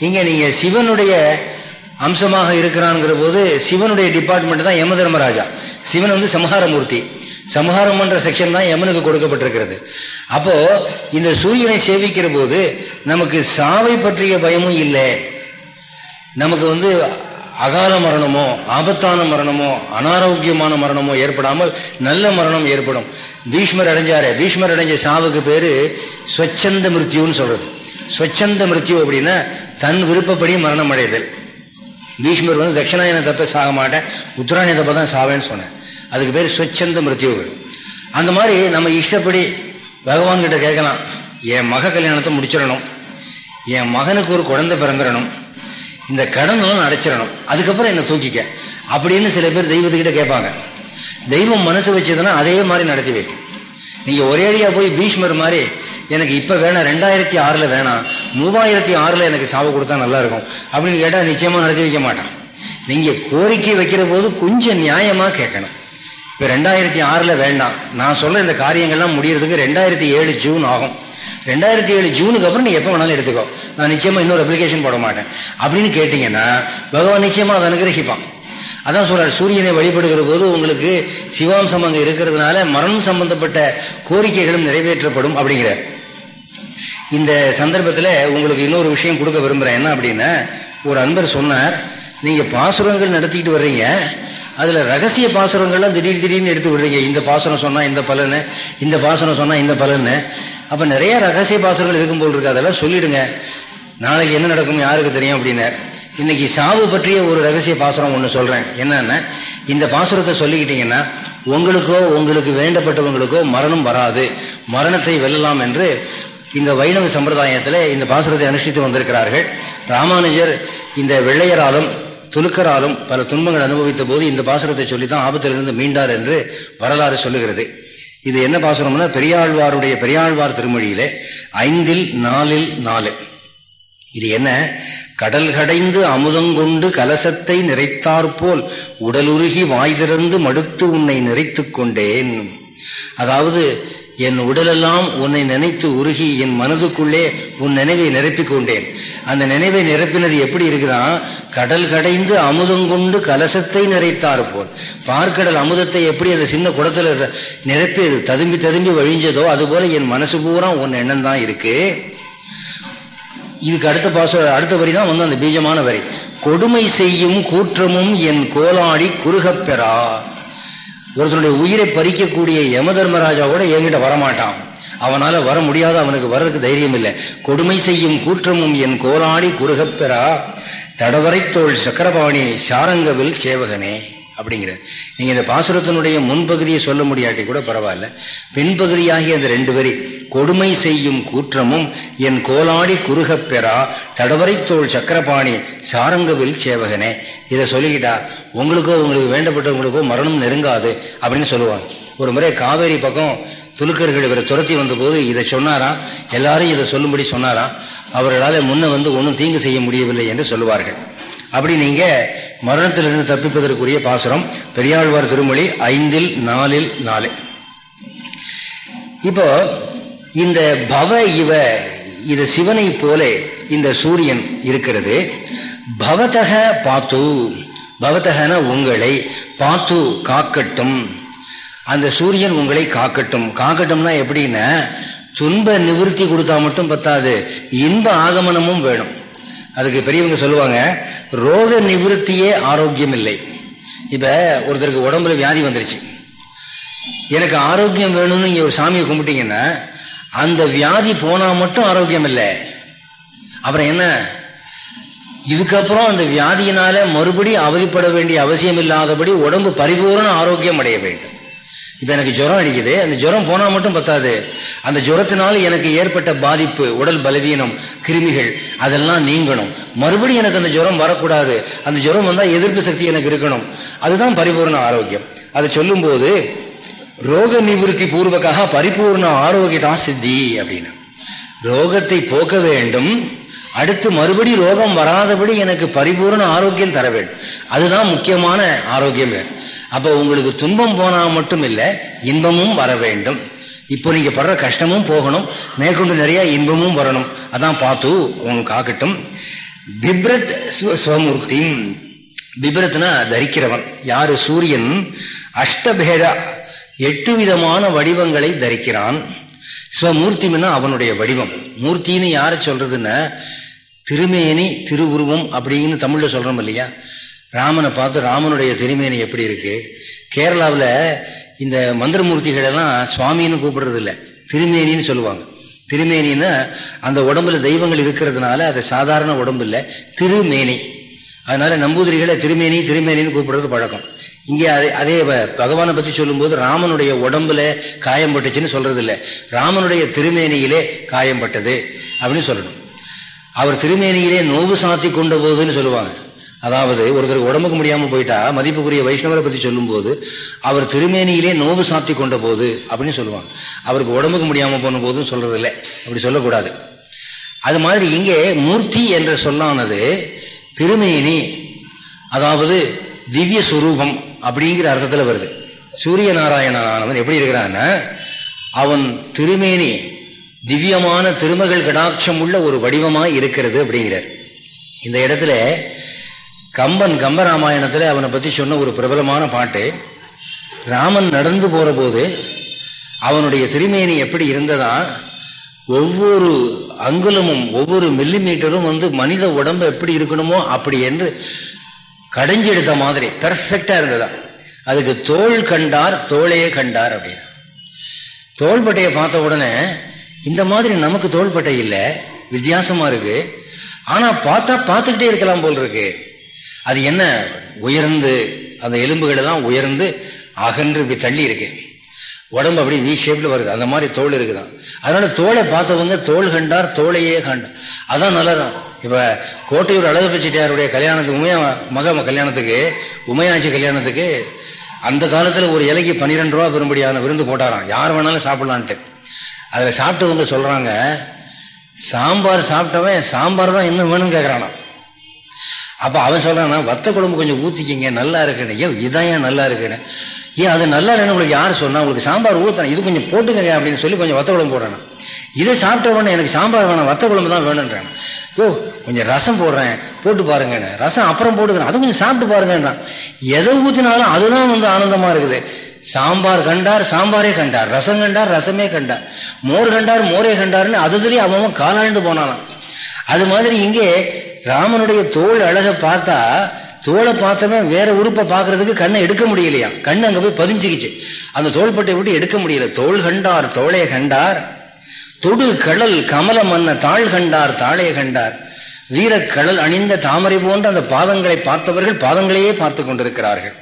Speaker 1: இங்கே நீங்கள் சிவனுடைய அம்சமாக இருக்கிறான்ங்கிற போது சிவனுடைய டிபார்ட்மெண்ட் தான் யம தர்மராஜா. சிவன் வந்து சம்ஹாரமூர்த்தி. சமஹாரம் பண்ற செக்ஷன் தான் யமனுக்கு கொடுக்கப்பட்டிருக்கிறது. அப்போ இந்த சூரியனை சேவிக்கிற போது நமக்கு சாவை பற்றிய பயமும் இல்லை. நமக்கு வந்து அகால மரணமோ ஆபத்தான மரணமோ அனாரோக்கியமான மரணமோ ஏற்படாமல் நல்ல மரணம் ஏற்படும். பீஷ்மர் அடைஞ்சாரு. பீஷ்மர் அடைஞ்ச சாவுக்கு பேரு ஸ்வச்சந்த மிருத்யுன்னு சொல்றது. ஸ்வச்சந்த மிருத்யு அப்படின்னா தன் விருப்பப்படி மரணம் அடைதல் பீஷ்மர் வந்து தட்சிணாயன தப்ப சாக மாட்டேன் உத்தராயண தப்ப தான் சாவேன்னு சொன்னேன். அதுக்கு பேர் ஸ்வச்சந்த மிருத்யுகள் அந்த மாதிரி நம்ம இஷ்டப்படி பகவான்கிட்ட கேட்கலாம் என் மக கல்யாணத்தை முடிச்சிடணும். என் மகனுக்கு ஒரு குழந்தை பிறந்துடணும். இந்த கடனும் அடைச்சிடணும். அதுக்கப்புறம் என்னை தூக்கிக்க. அப்படின்னு சில பேர் தெய்வத்துக்கிட்ட கேட்பாங்க. தெய்வம் மனசு வச்சதுன்னா அதே மாதிரி நடத்தி வைக்கும் நீங்கள் ஒரேடியாக போய் பீஷ்மர் மாதிரி எனக்கு இப்போ வேணாம் ரெண்டாயிரத்தி ஆறில் வேணாம் மூவாயிரத்தி ஆறில் எனக்கு சாவு கொடுத்தா நல்லாயிருக்கும். அப்படின்னு கேட்டால் நிச்சயமாக நடத்தி வைக்க மாட்டான். நீங்கள் கோரிக்கை வைக்கிற போது கொஞ்சம் நியாயமாக கேட்கணும். இப்போ ரெண்டாயிரத்தி ஆறில் வேண்டாம். நான் சொல்ல இந்த காரியங்கள்லாம் முடியறதுக்கு ரெண்டாயிரத்தி ஏழு ஜூன் ஆகும். ரெண்டாயிரத்தி ஏழு ஜூனுக்கு அப்புறம் நீ எப்போ வேணாலும் எடுத்துக்கோ. நான் நிச்சயமாக இன்னொரு அப்ளிகேஷன் போட மாட்டேன். அப்படின்னு கேட்டிங்கன்னா பகவான் நிச்சயமாக அதை அனுகிரகிப்பான். அதான் சொல்கிறார் சூரியனை வழிபடுகிற போது உங்களுக்கு சிவாம்சம் அங்கே இருக்கிறதுனால மரணம் சம்பந்தப்பட்ட கோரிக்கைகளும் நிறைவேற்றப்படும் அப்படிங்கிறார். இந்த சந்தர்ப்பத்தில் உங்களுக்கு இன்னொரு விஷயம் கொடுக்க விரும்புகிறேன் என்ன அப்படின்னா ஒரு அன்பர் சொன்னார் நீங்கள் பாசுரங்கள் நடத்திக்கிட்டு வர்றீங்க அதில் ரகசிய பாசுரங்கள்லாம் திடீர் திடீர்னு எடுத்து விடுறீங்க. இந்த பாசுரம் சொன்னால் இந்த பலனு இந்த பாசுரம் சொன்னால் இந்த பலன்னு அப்போ நிறைய ரகசிய பாசுரங்கள் இருக்கும் போல் இருக்கு. அதெல்லாம் சொல்லிடுங்க. நாளைக்கு என்ன நடக்கும் யாருக்கு தெரியும் அப்படின்னு. இன்னைக்கு சாவு பற்றிய ஒரு ரகசிய பாசுரம் ஒன்று சொல்கிறேன் என்னென்னா இந்த பாசுரத்தை சொல்லிக்கிட்டீங்கன்னா உங்களுக்கோ உங்களுக்கு வேண்டப்பட்டவங்களுக்கோ மரணம் வராது. மரணத்தை வெல்லலாம் என்று இந்த வைணவ சம்பிரதாயத்தில் இந்த பாசுரத்தை அனுஷ்டித்து வந்திருக்கிறார்கள். ராமானுஜர் இந்த வெள்ளையராலும் துலுக்கராலும் பல துன்பங்கள் அனுபவித்த போது இந்த பாசுரத்தை சொல்லித்தான் ஆபத்திலிருந்து மீண்டார் என்று வரலாறு சொல்லுகிறது. இது என்ன பாசுரம்னா பெரியாழ்வாருடைய பெரியாழ்வார் திருமொழியிலே ஐந்தில் நாலில் நாலு. இது என்ன? கடல் கடைந்து அமுதங்கொண்டு கலசத்தை நிறைத்தாற்போல் உடலுருகி வாய் திறந்து மடுத்து உன்னை நிறைத்து கொண்டேன். அதாவது என் உடலெல்லாம் உன்னை நினைத்து உருகி என் மனதுக்குள்ளே உன் நினைவை நிரப்பிக் கொண்டேன். அந்த நினைவை நிரப்பினது எப்படி இருக்குதான் கடல் கடைந்து அமுதம் கொண்டு கலசத்தை நிறைத்தார் போல். பார்க்கடல் அமுதத்தை எப்படி அந்த சின்ன குடத்தில் நிரப்பி ததும்பி ததும்பி வழிஞ்சதோ? அதுபோல என் மனசு பூரா உன் எண்ணம் தான் இருக்கு. இதுக்கு அடுத்த பாச அடுத்த வரி தான் வந்து அந்த பீஜமான வரி. கொடுமை செய்யும் கூற்றமும் என் கோலாடி குறுகப்பெறா ஒருத்தனுடைய உயிரை பறிக்கக்கூடிய யம தர்மராஜா கூட என்கிட்ட வரமாட்டான். அவனால் வர முடியாத அவனுக்கு வர்றதுக்கு தைரியம் இல்லை. கொடுமை செய்யும் கூற்றமும் என் கோலாடி குறுகப்பெறா தடவரைத்தோள் சக்கரபாணி சாரங்கவில் சேவகனே. அப்படிங்கிற நீங்கள் இந்த பாசுரத்தினுடைய முன்பகுதியை சொல்ல முடியாட்டி கூட பரவாயில்ல. பின்பகுதியாகி அந்த ரெண்டு வரி கொடுமை செய்யும் கூற்றமும் என் கோலாடி குறுகப்பெறா தடவரைத்தோள் சக்கரபாணி சாரங்கவில் சேவகனே. இதை சொல்லிக்கிட்டா உங்களுக்கோ உங்களுக்கு வேண்டப்பட்டவங்களுக்கோ மரணம் நெருங்காது அப்படின்னு சொல்லுவாங்க. ஒரு முறை காவேரி பக்கம் துலுக்கர்கள் இவரை துரத்தி வந்தபோது இதை சொன்னாராம். எல்லாரும் இதை சொல்லும்படி சொன்னாராம். அவர்களால் முன்ன வந்து ஒன்றும் தீங்கு செய்ய முடியவில்லை என்று சொல்லுவார்கள். அப்படி நீங்க மரணத்திலிருந்து தப்பிப்பதற்குரிய பாசுரம் பெரியாழ்வார் திருமொழி ஐந்தில் நாலில் நாலு. இப்போ இந்த பவ இவ இது சிவனை போல இந்த சூரியன் இருக்கிறது. பவதக பாத்து பவதகன உங்களை பாத்து காக்கட்டும். அந்த சூரியன் உங்களை காக்கட்டும். காக்கட்டும்னா எப்படின்னா துன்ப நிவர்த்தி கொடுத்தா மட்டும் பத்தாது இன்ப ஆகமனமும் வேணும். அதுக்கு பெரியவங்க சொல்லுவாங்க ரோக நிவிருத்தியே ஆரோக்கியம் இல்லை இப்போ ஒருத்தருக்கு உடம்புல வியாதி வந்துருச்சு. எனக்கு ஆரோக்கியம் வேணும்னு நீங்கள் ஒரு சாமியை கும்பிட்டீங்கன்னா அந்த வியாதி போனால் மட்டும் ஆரோக்கியம் இல்லை அப்புறம் என்ன? இதுக்கப்புறம் அந்த வியாதியினால மறுபடியும் அவதிப்பட வேண்டிய அவசியம் இல்லாதபடி உடம்பு பரிபூர்ண ஆரோக்கியம் அடைய வேண்டும். இப்போ எனக்கு ஜுரம் அடிக்குது. அந்த ஜுரம் போனால் மட்டும் பத்தாது. அந்த ஜுரத்தினால எனக்கு ஏற்பட்ட பாதிப்பு உடல் பலவீனம் கிருமிகள் அதெல்லாம் நீங்கணும். மறுபடியும் எனக்கு அந்த ஜுரம் வரக்கூடாது. அந்த ஜுரம் வந்தால் எதிர்ப்பு சக்தி எனக்கு இருக்கணும். அதுதான் பரிபூர்ண ஆரோக்கியம். அதை சொல்லும்போது ரோக நிவர்த்தி பூர்வக்காக பரிபூர்ண ஆரோக்கியதான் சித்தி அப்படின்னு. ரோகத்தை போக்க வேண்டும். அடுத்து மறுபடி ரோகம் வராதபடி எனக்கு பரிபூர்ண ஆரோக்கியம் தர வேண்டும். அதுதான் முக்கியமான ஆரோக்கியம். அப்போ உங்களுக்கு துன்பம் போனால் மட்டும் இல்லை இன்பமும் வர வேண்டும். இப்போ நீங்கள் படுற கஷ்டமும் போகணும். மேற்கொண்டு நிறைய இன்பமும் வரணும். அதான் பார்த்து உங்களுக்கு ஆகட்டும். பிப்ரத் ஸ்வமூர்த்தி. பிப்ரத்னா தரிக்கிறவன். யாரு? சூரியன். அஷ்டபேத எட்டு விதமான வடிவங்களை தரிக்கிறான். ஸ்வமூர்த்தின்னா அவனுடைய வடிவம். மூர்த்தின்னு யாரை சொல்றதுன்னா திருமேனி திருவுருவம் அப்படின்னு தமிழ்ல சொல்றோம் இல்லையா? ராமனை பார்த்து ராமனுடைய திருமேனி எப்படி இருக்கு? கேரளாவில் இந்த மந்திரமூர்த்திகளெல்லாம் சுவாமின்னு கூப்பிடுறது இல்லை திருமேனின்னு சொல்லுவாங்க. திருமேனின்னா அந்த உடம்புல தெய்வங்கள் இருக்கிறதுனால அது சாதாரண உடம்பு இல்லை. திருமேனி. அதனால நம்பூதிரிகளை திருமேனி திருமேனின்னு கூப்பிடுறது பழக்கம். இங்கே அதே அதே பகவானை பற்றி சொல்லும்போது ராமனுடைய உடம்புல காயம் பட்டுச்சுன்னு சொல்றது இல்லை ராமனுடைய திருமேனியிலே காயம் பட்டது அப்படின்னு சொல்லணும். அவர் திருமேனியிலே நோவு சாத்தி கொண்ட போதுன்னு சொல்லுவாங்க. அதாவது ஒருத்தருக்கு உடம்புக்கு முடியாமல் போயிட்டா மதிப்புக்குரிய வைஷ்ணவரை பற்றி சொல்லும்போது அவர் திருமேனியிலே நோவு சாத்தி கொண்ட போது அப்படின்னு சொல்லுவாங்க. அவருக்கு உடம்புக்கு முடியாமல் போன போதும் சொல்றது இல்லை அப்படி சொல்லக்கூடாது. அது மாதிரி இங்கே மூர்த்தி என்ற சொல்லானது திருமேனி அதாவது திவ்ய சுரூபம் அப்படிங்கிற அர்த்தத்தில் வருது. சூரிய நாராயணனானவன் எப்படி இருக்கிறான்னா அவன் திருமேனி திவ்யமான திருமகள் கடாட்சம் உள்ள ஒரு வடிவமாக இருக்கிறது அப்படிங்கிறார். இந்த இடத்துல கம்பன் கம்பராமாயணத்தில் அவனை பற்றி சொன்ன ஒரு பிரபலமான பாட்டு. ராமன் நடந்து போகிற போது அவனுடைய திருமேனி எப்படி இருந்ததா? ஒவ்வொரு அங்குலமும் ஒவ்வொரு மில்லி மீட்டரும் வந்து மனித உடம்பு எப்படி இருக்கணுமோ அப்படி என்று கடைஞ்சி எடுத்த மாதிரி பெர்ஃபெக்டாக இருந்ததா? அதுக்கு தோல் கண்டார் தோளையே கண்டார் அப்படின்னு. தோள்பட்டையை பார்த்த உடனே இந்த மாதிரி நமக்கு தோள்பட்டை இல்லை வித்தியாசமாக இருக்குது ஆனால் பார்த்தா பார்த்துக்கிட்டே இருக்கலாம் போல் இருக்குது அது என்ன? உயர்ந்து அந்த எலும்புகள் எல்லாம் உயர்ந்து அகன்று இப்படி தள்ளி இருக்கு. உடம்பு அப்படி வி ஷேப்ல வருது. அந்த மாதிரி தோல் இருக்குதான். அதனால தோலை பார்த்தவங்க தோல் கண்டார் தோலையே கண்டார் அதான் நல்லதான் இப்ப கோட்டையூர் அழகு பச்சிட்டியாருடைய கல்யாணத்துக்கு உமையா மக கல்யாணத்துக்கு உமையாட்சி கல்யாணத்துக்கு அந்த காலத்துல ஒரு இலைக்கு பன்னிரெண்டு ரூபா பெரும்படியான விருந்து போட்டாராம். யார் வேணாலும் சாப்பிடலான்ட்டு. அதுல சாப்பிட்டவங்க சொல்றாங்க சாம்பார் சாப்பிட்டவன் சாம்பார் தான் என்ன வேணும்னு கேட்கறானா அப்ப அவன் சொல்றான்னா வத்த குழம்பு கொஞ்சம் ஊத்திக்கிங்க நல்லா இருக்குன்னு. ஏன் இதான் ஏன் நல்லா இருக்குன்னு? ஏன் அது நல்லா இல்லைன்னு உங்களுக்கு யார் சொன்னா? உங்களுக்கு சாம்பார் ஊற்றணும் இது கொஞ்சம் போட்டுக்கங்க அப்படின்னு சொல்லி கொஞ்சம் வத்த குழம்பு போடணும் இதை சாப்பிட்ட உடனே எனக்கு சாம்பார் வேணாம் வத்த குழம்பு தான் வேணுன்றான் ஓ கொஞ்சம் ரசம் போடுறேன் போட்டு பாருங்கன்னு. ரசம் அப்புறம் போட்டுக்கிறேன் அது கொஞ்சம் சாப்பிட்டு பாருங்கன்றான். எதை ஊத்தினாலும் அதுதான் வந்து ஆனந்தமா இருக்குது. சாம்பார் கண்டார் சாம்பாரே கண்டார். ரசம் கண்டார் ரசமே கண்டார். மோர் கண்டார் மோரே கண்டார்னு அதுலேயே அவன் காலாழ்ந்து போனானான் அது மாதிரி இங்கே ராமனுடைய தோல் அழகை பார்த்தா தோலை பார்த்தவன் வேற உறுப்பை பார்க்கறதுக்கு கண்ணை எடுக்க முடியலையா? கண்ணு அங்கே போய் பதிஞ்சுக்கிச்சு. அந்த தோள்பட்டை விட்டு எடுக்க முடியல. தோல் கண்டார் தோளைய கண்டார். தொடு கடல் கமல மன்ன தாழ் கண்டார் தாளைய கண்டார். வீரக்கடல் அணிந்த தாமரை போன்ற அந்த பாதங்களை பார்த்தவர்கள் பாதங்களையே பார்த்து கொண்டிருக்கிறார்கள்.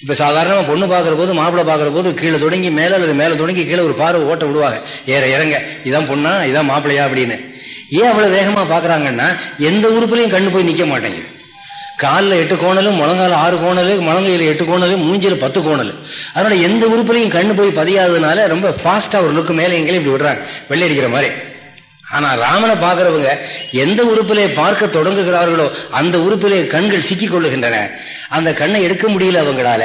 Speaker 1: இப்போ சாதாரணமாக பொண்ணு பார்க்குற போது மாப்பிள்ளை பார்க்குற போது கீழே தொடங்கி மேலே அல்லது மேலே தொடங்கி கீழே ஒரு பார்வை ஓட்ட விடுவாங்க. ஏற இறங்க. இதான் பொண்ணா? இதான் மாப்பிள்ளையா அப்படின்னு. ஏன் அவ்வளவு வேகமா பாக்குறாங்கன்னா எந்த உறுப்புலையும் கண்ணு போய் நிக்க மாட்டேங்குது. காலில் எட்டு கோணலும் முழங்கால ஆறு கோணல் முழங்கையில் எட்டு கோணல் மூஞ்சியில் பத்து கோணல். அதனால எந்த உறுப்புலையும் கண்ணு போய் பதியாததுனால ரொம்ப ஃபாஸ்ட்டாக ஒரு லுக்கு மேலே எங்கேயும் இப்படி விடுறாங்க. வெள்ளை அடிக்கிற மாதிரி. ஆனால் ராமனை பார்க்குறவங்க எந்த உறுப்பிலே பார்க்க தொடங்குகிறார்களோ அந்த உறுப்பிலே கண்கள் சிக்கிக் கொள்ளுகின்றன. அந்த கண்ணை எடுக்க முடியல அவங்களால.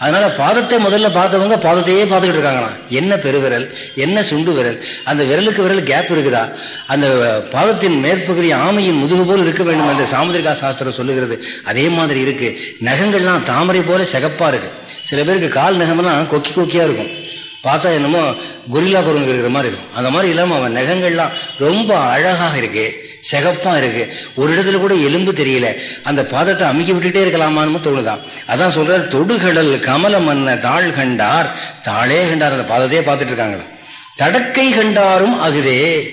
Speaker 1: அதனால பாதத்தை முதல்ல பார்த்தவங்க பாதத்தையே பார்த்துக்கிட்டு இருக்காங்களாம். என்ன பெருவிரல் என்ன சுண்டு விரல் அந்த விரலுக்கு விரல் கேப் இருக்குதா? அந்த பாதத்தின் மேற்பகுதி ஆமையின் முதுகு போல் இருக்க வேண்டும் என்று சாமுதிரிகா சாஸ்திரம் சொல்லுகிறது. அதே மாதிரி இருக்கு. நகங்கள்லாம் தாமரை போல சிகப்பா இருக்கு. சில பேருக்கு கால் நகமெல்லாம் கொக்கி கொக்கியா இருக்கும். பார்த்தா என்னமோ குரில்லா குரங்கு இருக்கிற மாதிரி இருக்கும். அந்த மாதிரி இல்லாமல் அவன் நகங்கள்லாம் ரொம்ப அழகாக இருக்கு. சிகப்பாக இருக்கு. ஒரு இடத்துல கூட எலும்பு தெரியல. அந்த பாதத்தை அமுக்கி விட்டுட்டே இருக்கலாமான்னு தோணுதான் அதான் சொல்றாரு தொடுகடல் கமல மன்ன தாழ் கண்டார். தாளே கண்டார். அந்த பாதத்தையே பார்த்துட்டு இருக்காங்களா? தடக்கை கண்டாரும் அகுதே.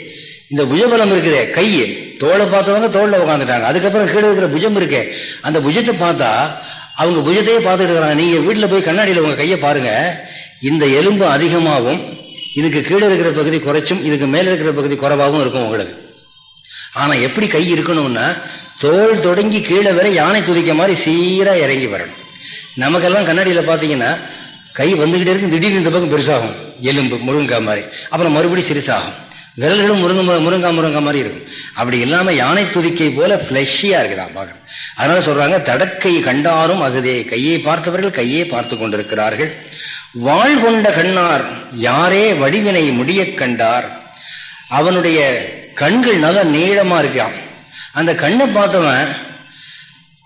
Speaker 1: இந்த புஜபலம் இருக்குதே கை தோலை பார்த்தவங்க தோளில் உட்காந்துட்டாங்க அதுக்கப்புறம் கீழே இருக்கிற புஜம் இருக்கே. அந்த புஜத்தை பார்த்தா அவங்க புஜத்தையே பார்த்துட்டு இருக்கிறாங்க. நீங்கள் வீட்டில் போய் கண்ணாடியில் உங்கள் கையை பாருங்கள் இந்த எலும்பு அதிகமாகவும் இதுக்கு கீழே இருக்கிற பகுதி குறைச்சும் இதுக்கு மேலே இருக்கிற பகுதி குறைவாகவும் இருக்கும் உங்களுக்கு. ஆனால் எப்படி கை இருக்கணும்னா தோல் தொடங்கி கீழே வரை யானை துதிக்க மாதிரி சீராக இறங்கி வரணும். நமக்கெல்லாம் கண்ணாடியில் பார்த்தீங்கன்னா கை வந்துக்கிட்டே இருக்கும் திடீர்னு இந்த பக்கம் பெருசாகும். எலும்பு முருங்கா மாதிரி. அப்புறம் மறுபடியும் சிறுசாகும். விரல்களும் முருங்க முருங்கா முருங்கா மாதிரி இருக்கும். அப்படி இல்லாமல் யானை துதிக்கை போல ஃபிளஷியா இருக்குதான் பார்க்க அதனால சொல்றாங்க தடக்கை கண்டாரும் அகுதே கையை பார்த்தவர்கள் கையே பார்த்து கொண்டிருக்கிறார்கள். வாழ் கொண்ட கண்ணார் யாரே வடிவினை முடிய கண்டார்? அவனுடைய கண்கள் நல்ல நீளமா இருக்கான் அந்த கண்ணை பார்த்தவன்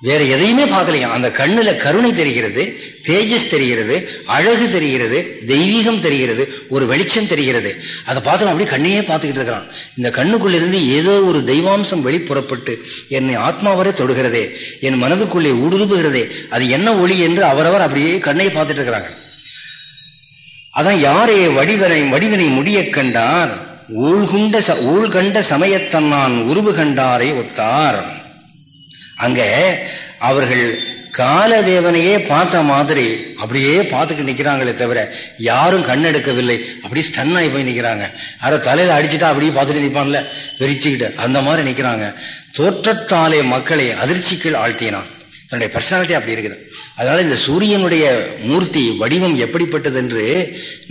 Speaker 1: வேற எதையுமே பார்க்கலையாம் அந்த கண்ணில் கருணை தெரிகிறது தேஜஸ் தெரிகிறது அழகு தெரிகிறது தெய்வீகம் தெரிகிறது ஒரு வெளிச்சம் தெரிகிறது. அதை பார்த்தவன் அப்படி கண்ணையே பார்த்துக்கிட்டு இருக்கிறான். இந்த கண்ணுக்குள்ளிருந்து ஏதோ ஒரு தெய்வாம்சம் வெளிப்புறப்பட்டு என்னை ஆத்மாவரை தொடுகிறதே என் மனதுக்குள்ளே ஊடுருவுகிறதே அது என்ன ஒளி என்று அவரவர் அப்படியே கண்ணையை பார்த்துட்டு இருக்கிறாங்க. அதான் யாரே வடிவனை வடிவினை முடிய கண்டார் ஊழ்குண்ட ஊழ்கண்ட சமயத்தன்னான் உருவு கண்டாரை ஒத்தார். அங்க அவர்கள் காலதேவனையே பார்த்த மாதிரி அப்படியே பார்த்துக்கிட்டு நிற்கிறாங்களே தவிர யாரும் கண்ணெடுக்கவில்லை அப்படியே ஸ்டன் ஆகி போய் நிற்கிறாங்க. யாரோ தலையில் அடிச்சுட்டா அப்படியே பார்த்துட்டு நிற்பான்ல வெறிச்சுக்கிட்டு அந்த மாதிரி நிற்கிறாங்க. தோற்றத்தாலே மக்களை அதிர்ச்சிக்குள் ஆழ்த்தினான் தன்னுடைய பர்சனாலிட்டி அப்படி இருக்குது. அதனால் இந்த சூரியனுடைய மூர்த்தி வடிவம் எப்படிப்பட்டது என்று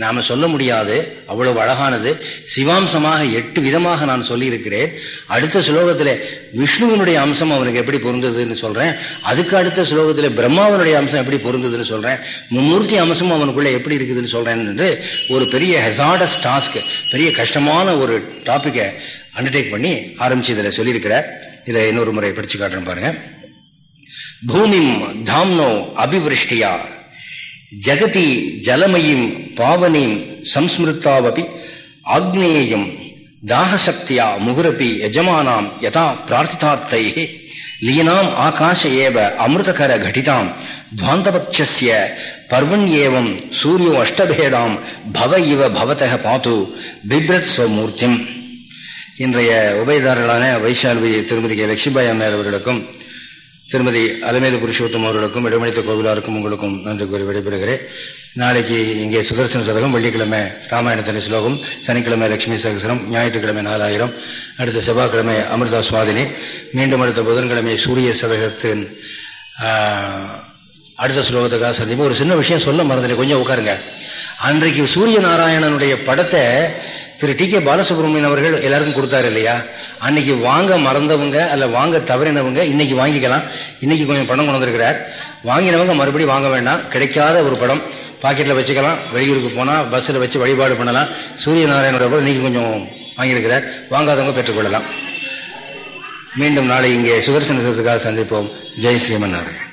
Speaker 1: நாம் சொல்ல முடியாது. அவ்வளவு அழகானது. சிவாம்சமாக எட்டு விதமாக நான் சொல்லியிருக்கிறேன். அடுத்த ஸ்லோகத்தில் விஷ்ணுவினுடைய அம்சம் அவனுக்கு எப்படி பொருந்ததுன்னு சொல்கிறேன் அதுக்கு அடுத்த ஸ்லோகத்தில் பிரம்மாவனுடைய அம்சம் எப்படி பொருந்ததுன்னு சொல்கிறேன் மும்மூர்த்தி அம்சம் அவனுக்குள்ளே எப்படி இருக்குதுன்னு சொல்கிறேன் என்று ஒரு பெரிய ஹெசாடஸ் டாஸ்க் பெரிய கஷ்டமான ஒரு டாப்பிக்கை அண்டர்டேக் பண்ணி ஆரம்பித்து இதில் சொல்லியிருக்கிறார். இதை இன்னொரு முறை படித்து காட்டுறேன் பாருங்கள் பூமிம் தாம்னோ அபிவிருஷ்டியா ஜகதி ஜலமயீம் பாவனீம் சம்ஸ்மிருத்தாவபி ஆக்னேயம் தாகசக்தியா முகுரபி யஜமானாம் யதா பிரார்த்திதார்த்தை லீனாம் ஆகாஷ ஏவ அமிர்தகர கடிதாம் துவாந்தபட்சஸ்ய பர்வண்யேவம் சூரியோ அஷ்டபேதாம் பவ இவ பவதக பாத்து பிப்ரத் ஸ்வமூர்த்திம் இன்றைய உபயதாரர்களான வைஷால்வி திருமதி கே. லட்சுமிபாய் அம்மையார் அவர்களுக்கும் திருமதி அலமேது புருஷோத்தம் அவர்களுக்கும் இடமளித்த கோவிலாருக்கும் உங்களுக்கும் நன்றி கூறி விடைபெறுகிறேன். நாளைக்கு இங்கே சுதர்சன சதகம் வெள்ளிக்கிழமை ராமாயணத்தனி ஸ்லோகம் சனிக்கிழமை லட்சுமி சகசரம் ஞாயிற்றுக்கிழமை நாலாயிரம் அடுத்த செவ்வாய்க்கிழமை அமிர்தா சுவாதினி மீண்டும் அடுத்த புதன்கிழமை சூரிய சதகத்தின் அடுத்த ஸ்லோகத்துக்காக சந்திப்போம். ஒரு சின்ன விஷயம் சொல்ல மறந்துட்டேன். கொஞ்சம் உட்காருங்க. அன்றைக்கு சூரிய நாராயணனுடைய படத்தை திரு டி கே பாலசுப்ரமணியன் அவர்கள் எல்லாருக்கும் கொடுத்தாரு இல்லையா? அன்னைக்கு வாங்க மறந்தவங்க அல்ல வாங்க தவறினவங்க இன்னைக்கு வாங்கிக்கலாம். இன்னைக்கு கொஞ்சம் பணம் கொண்டு வந்திருக்கிறார். வாங்கினவங்க மறுபடியும் வாங்க வேண்டாம். கிடைக்காத ஒரு படம் பாக்கெட்டில் வச்சுக்கலாம். வெளியூருக்கு போனால் பஸ்ஸில் வச்சு வழிபாடு பண்ணலாம். சூரிய நாராயணோட படம் இன்னைக்கு கொஞ்சம் வாங்கியிருக்கிறார். வாங்காதவங்க பெற்றுக்கொள்ளலாம் மீண்டும் நாளை இங்கே சுதர்சனத்துக்காக சந்திப்போம். ஜெய் ஸ்ரீமன் நாராயணன்.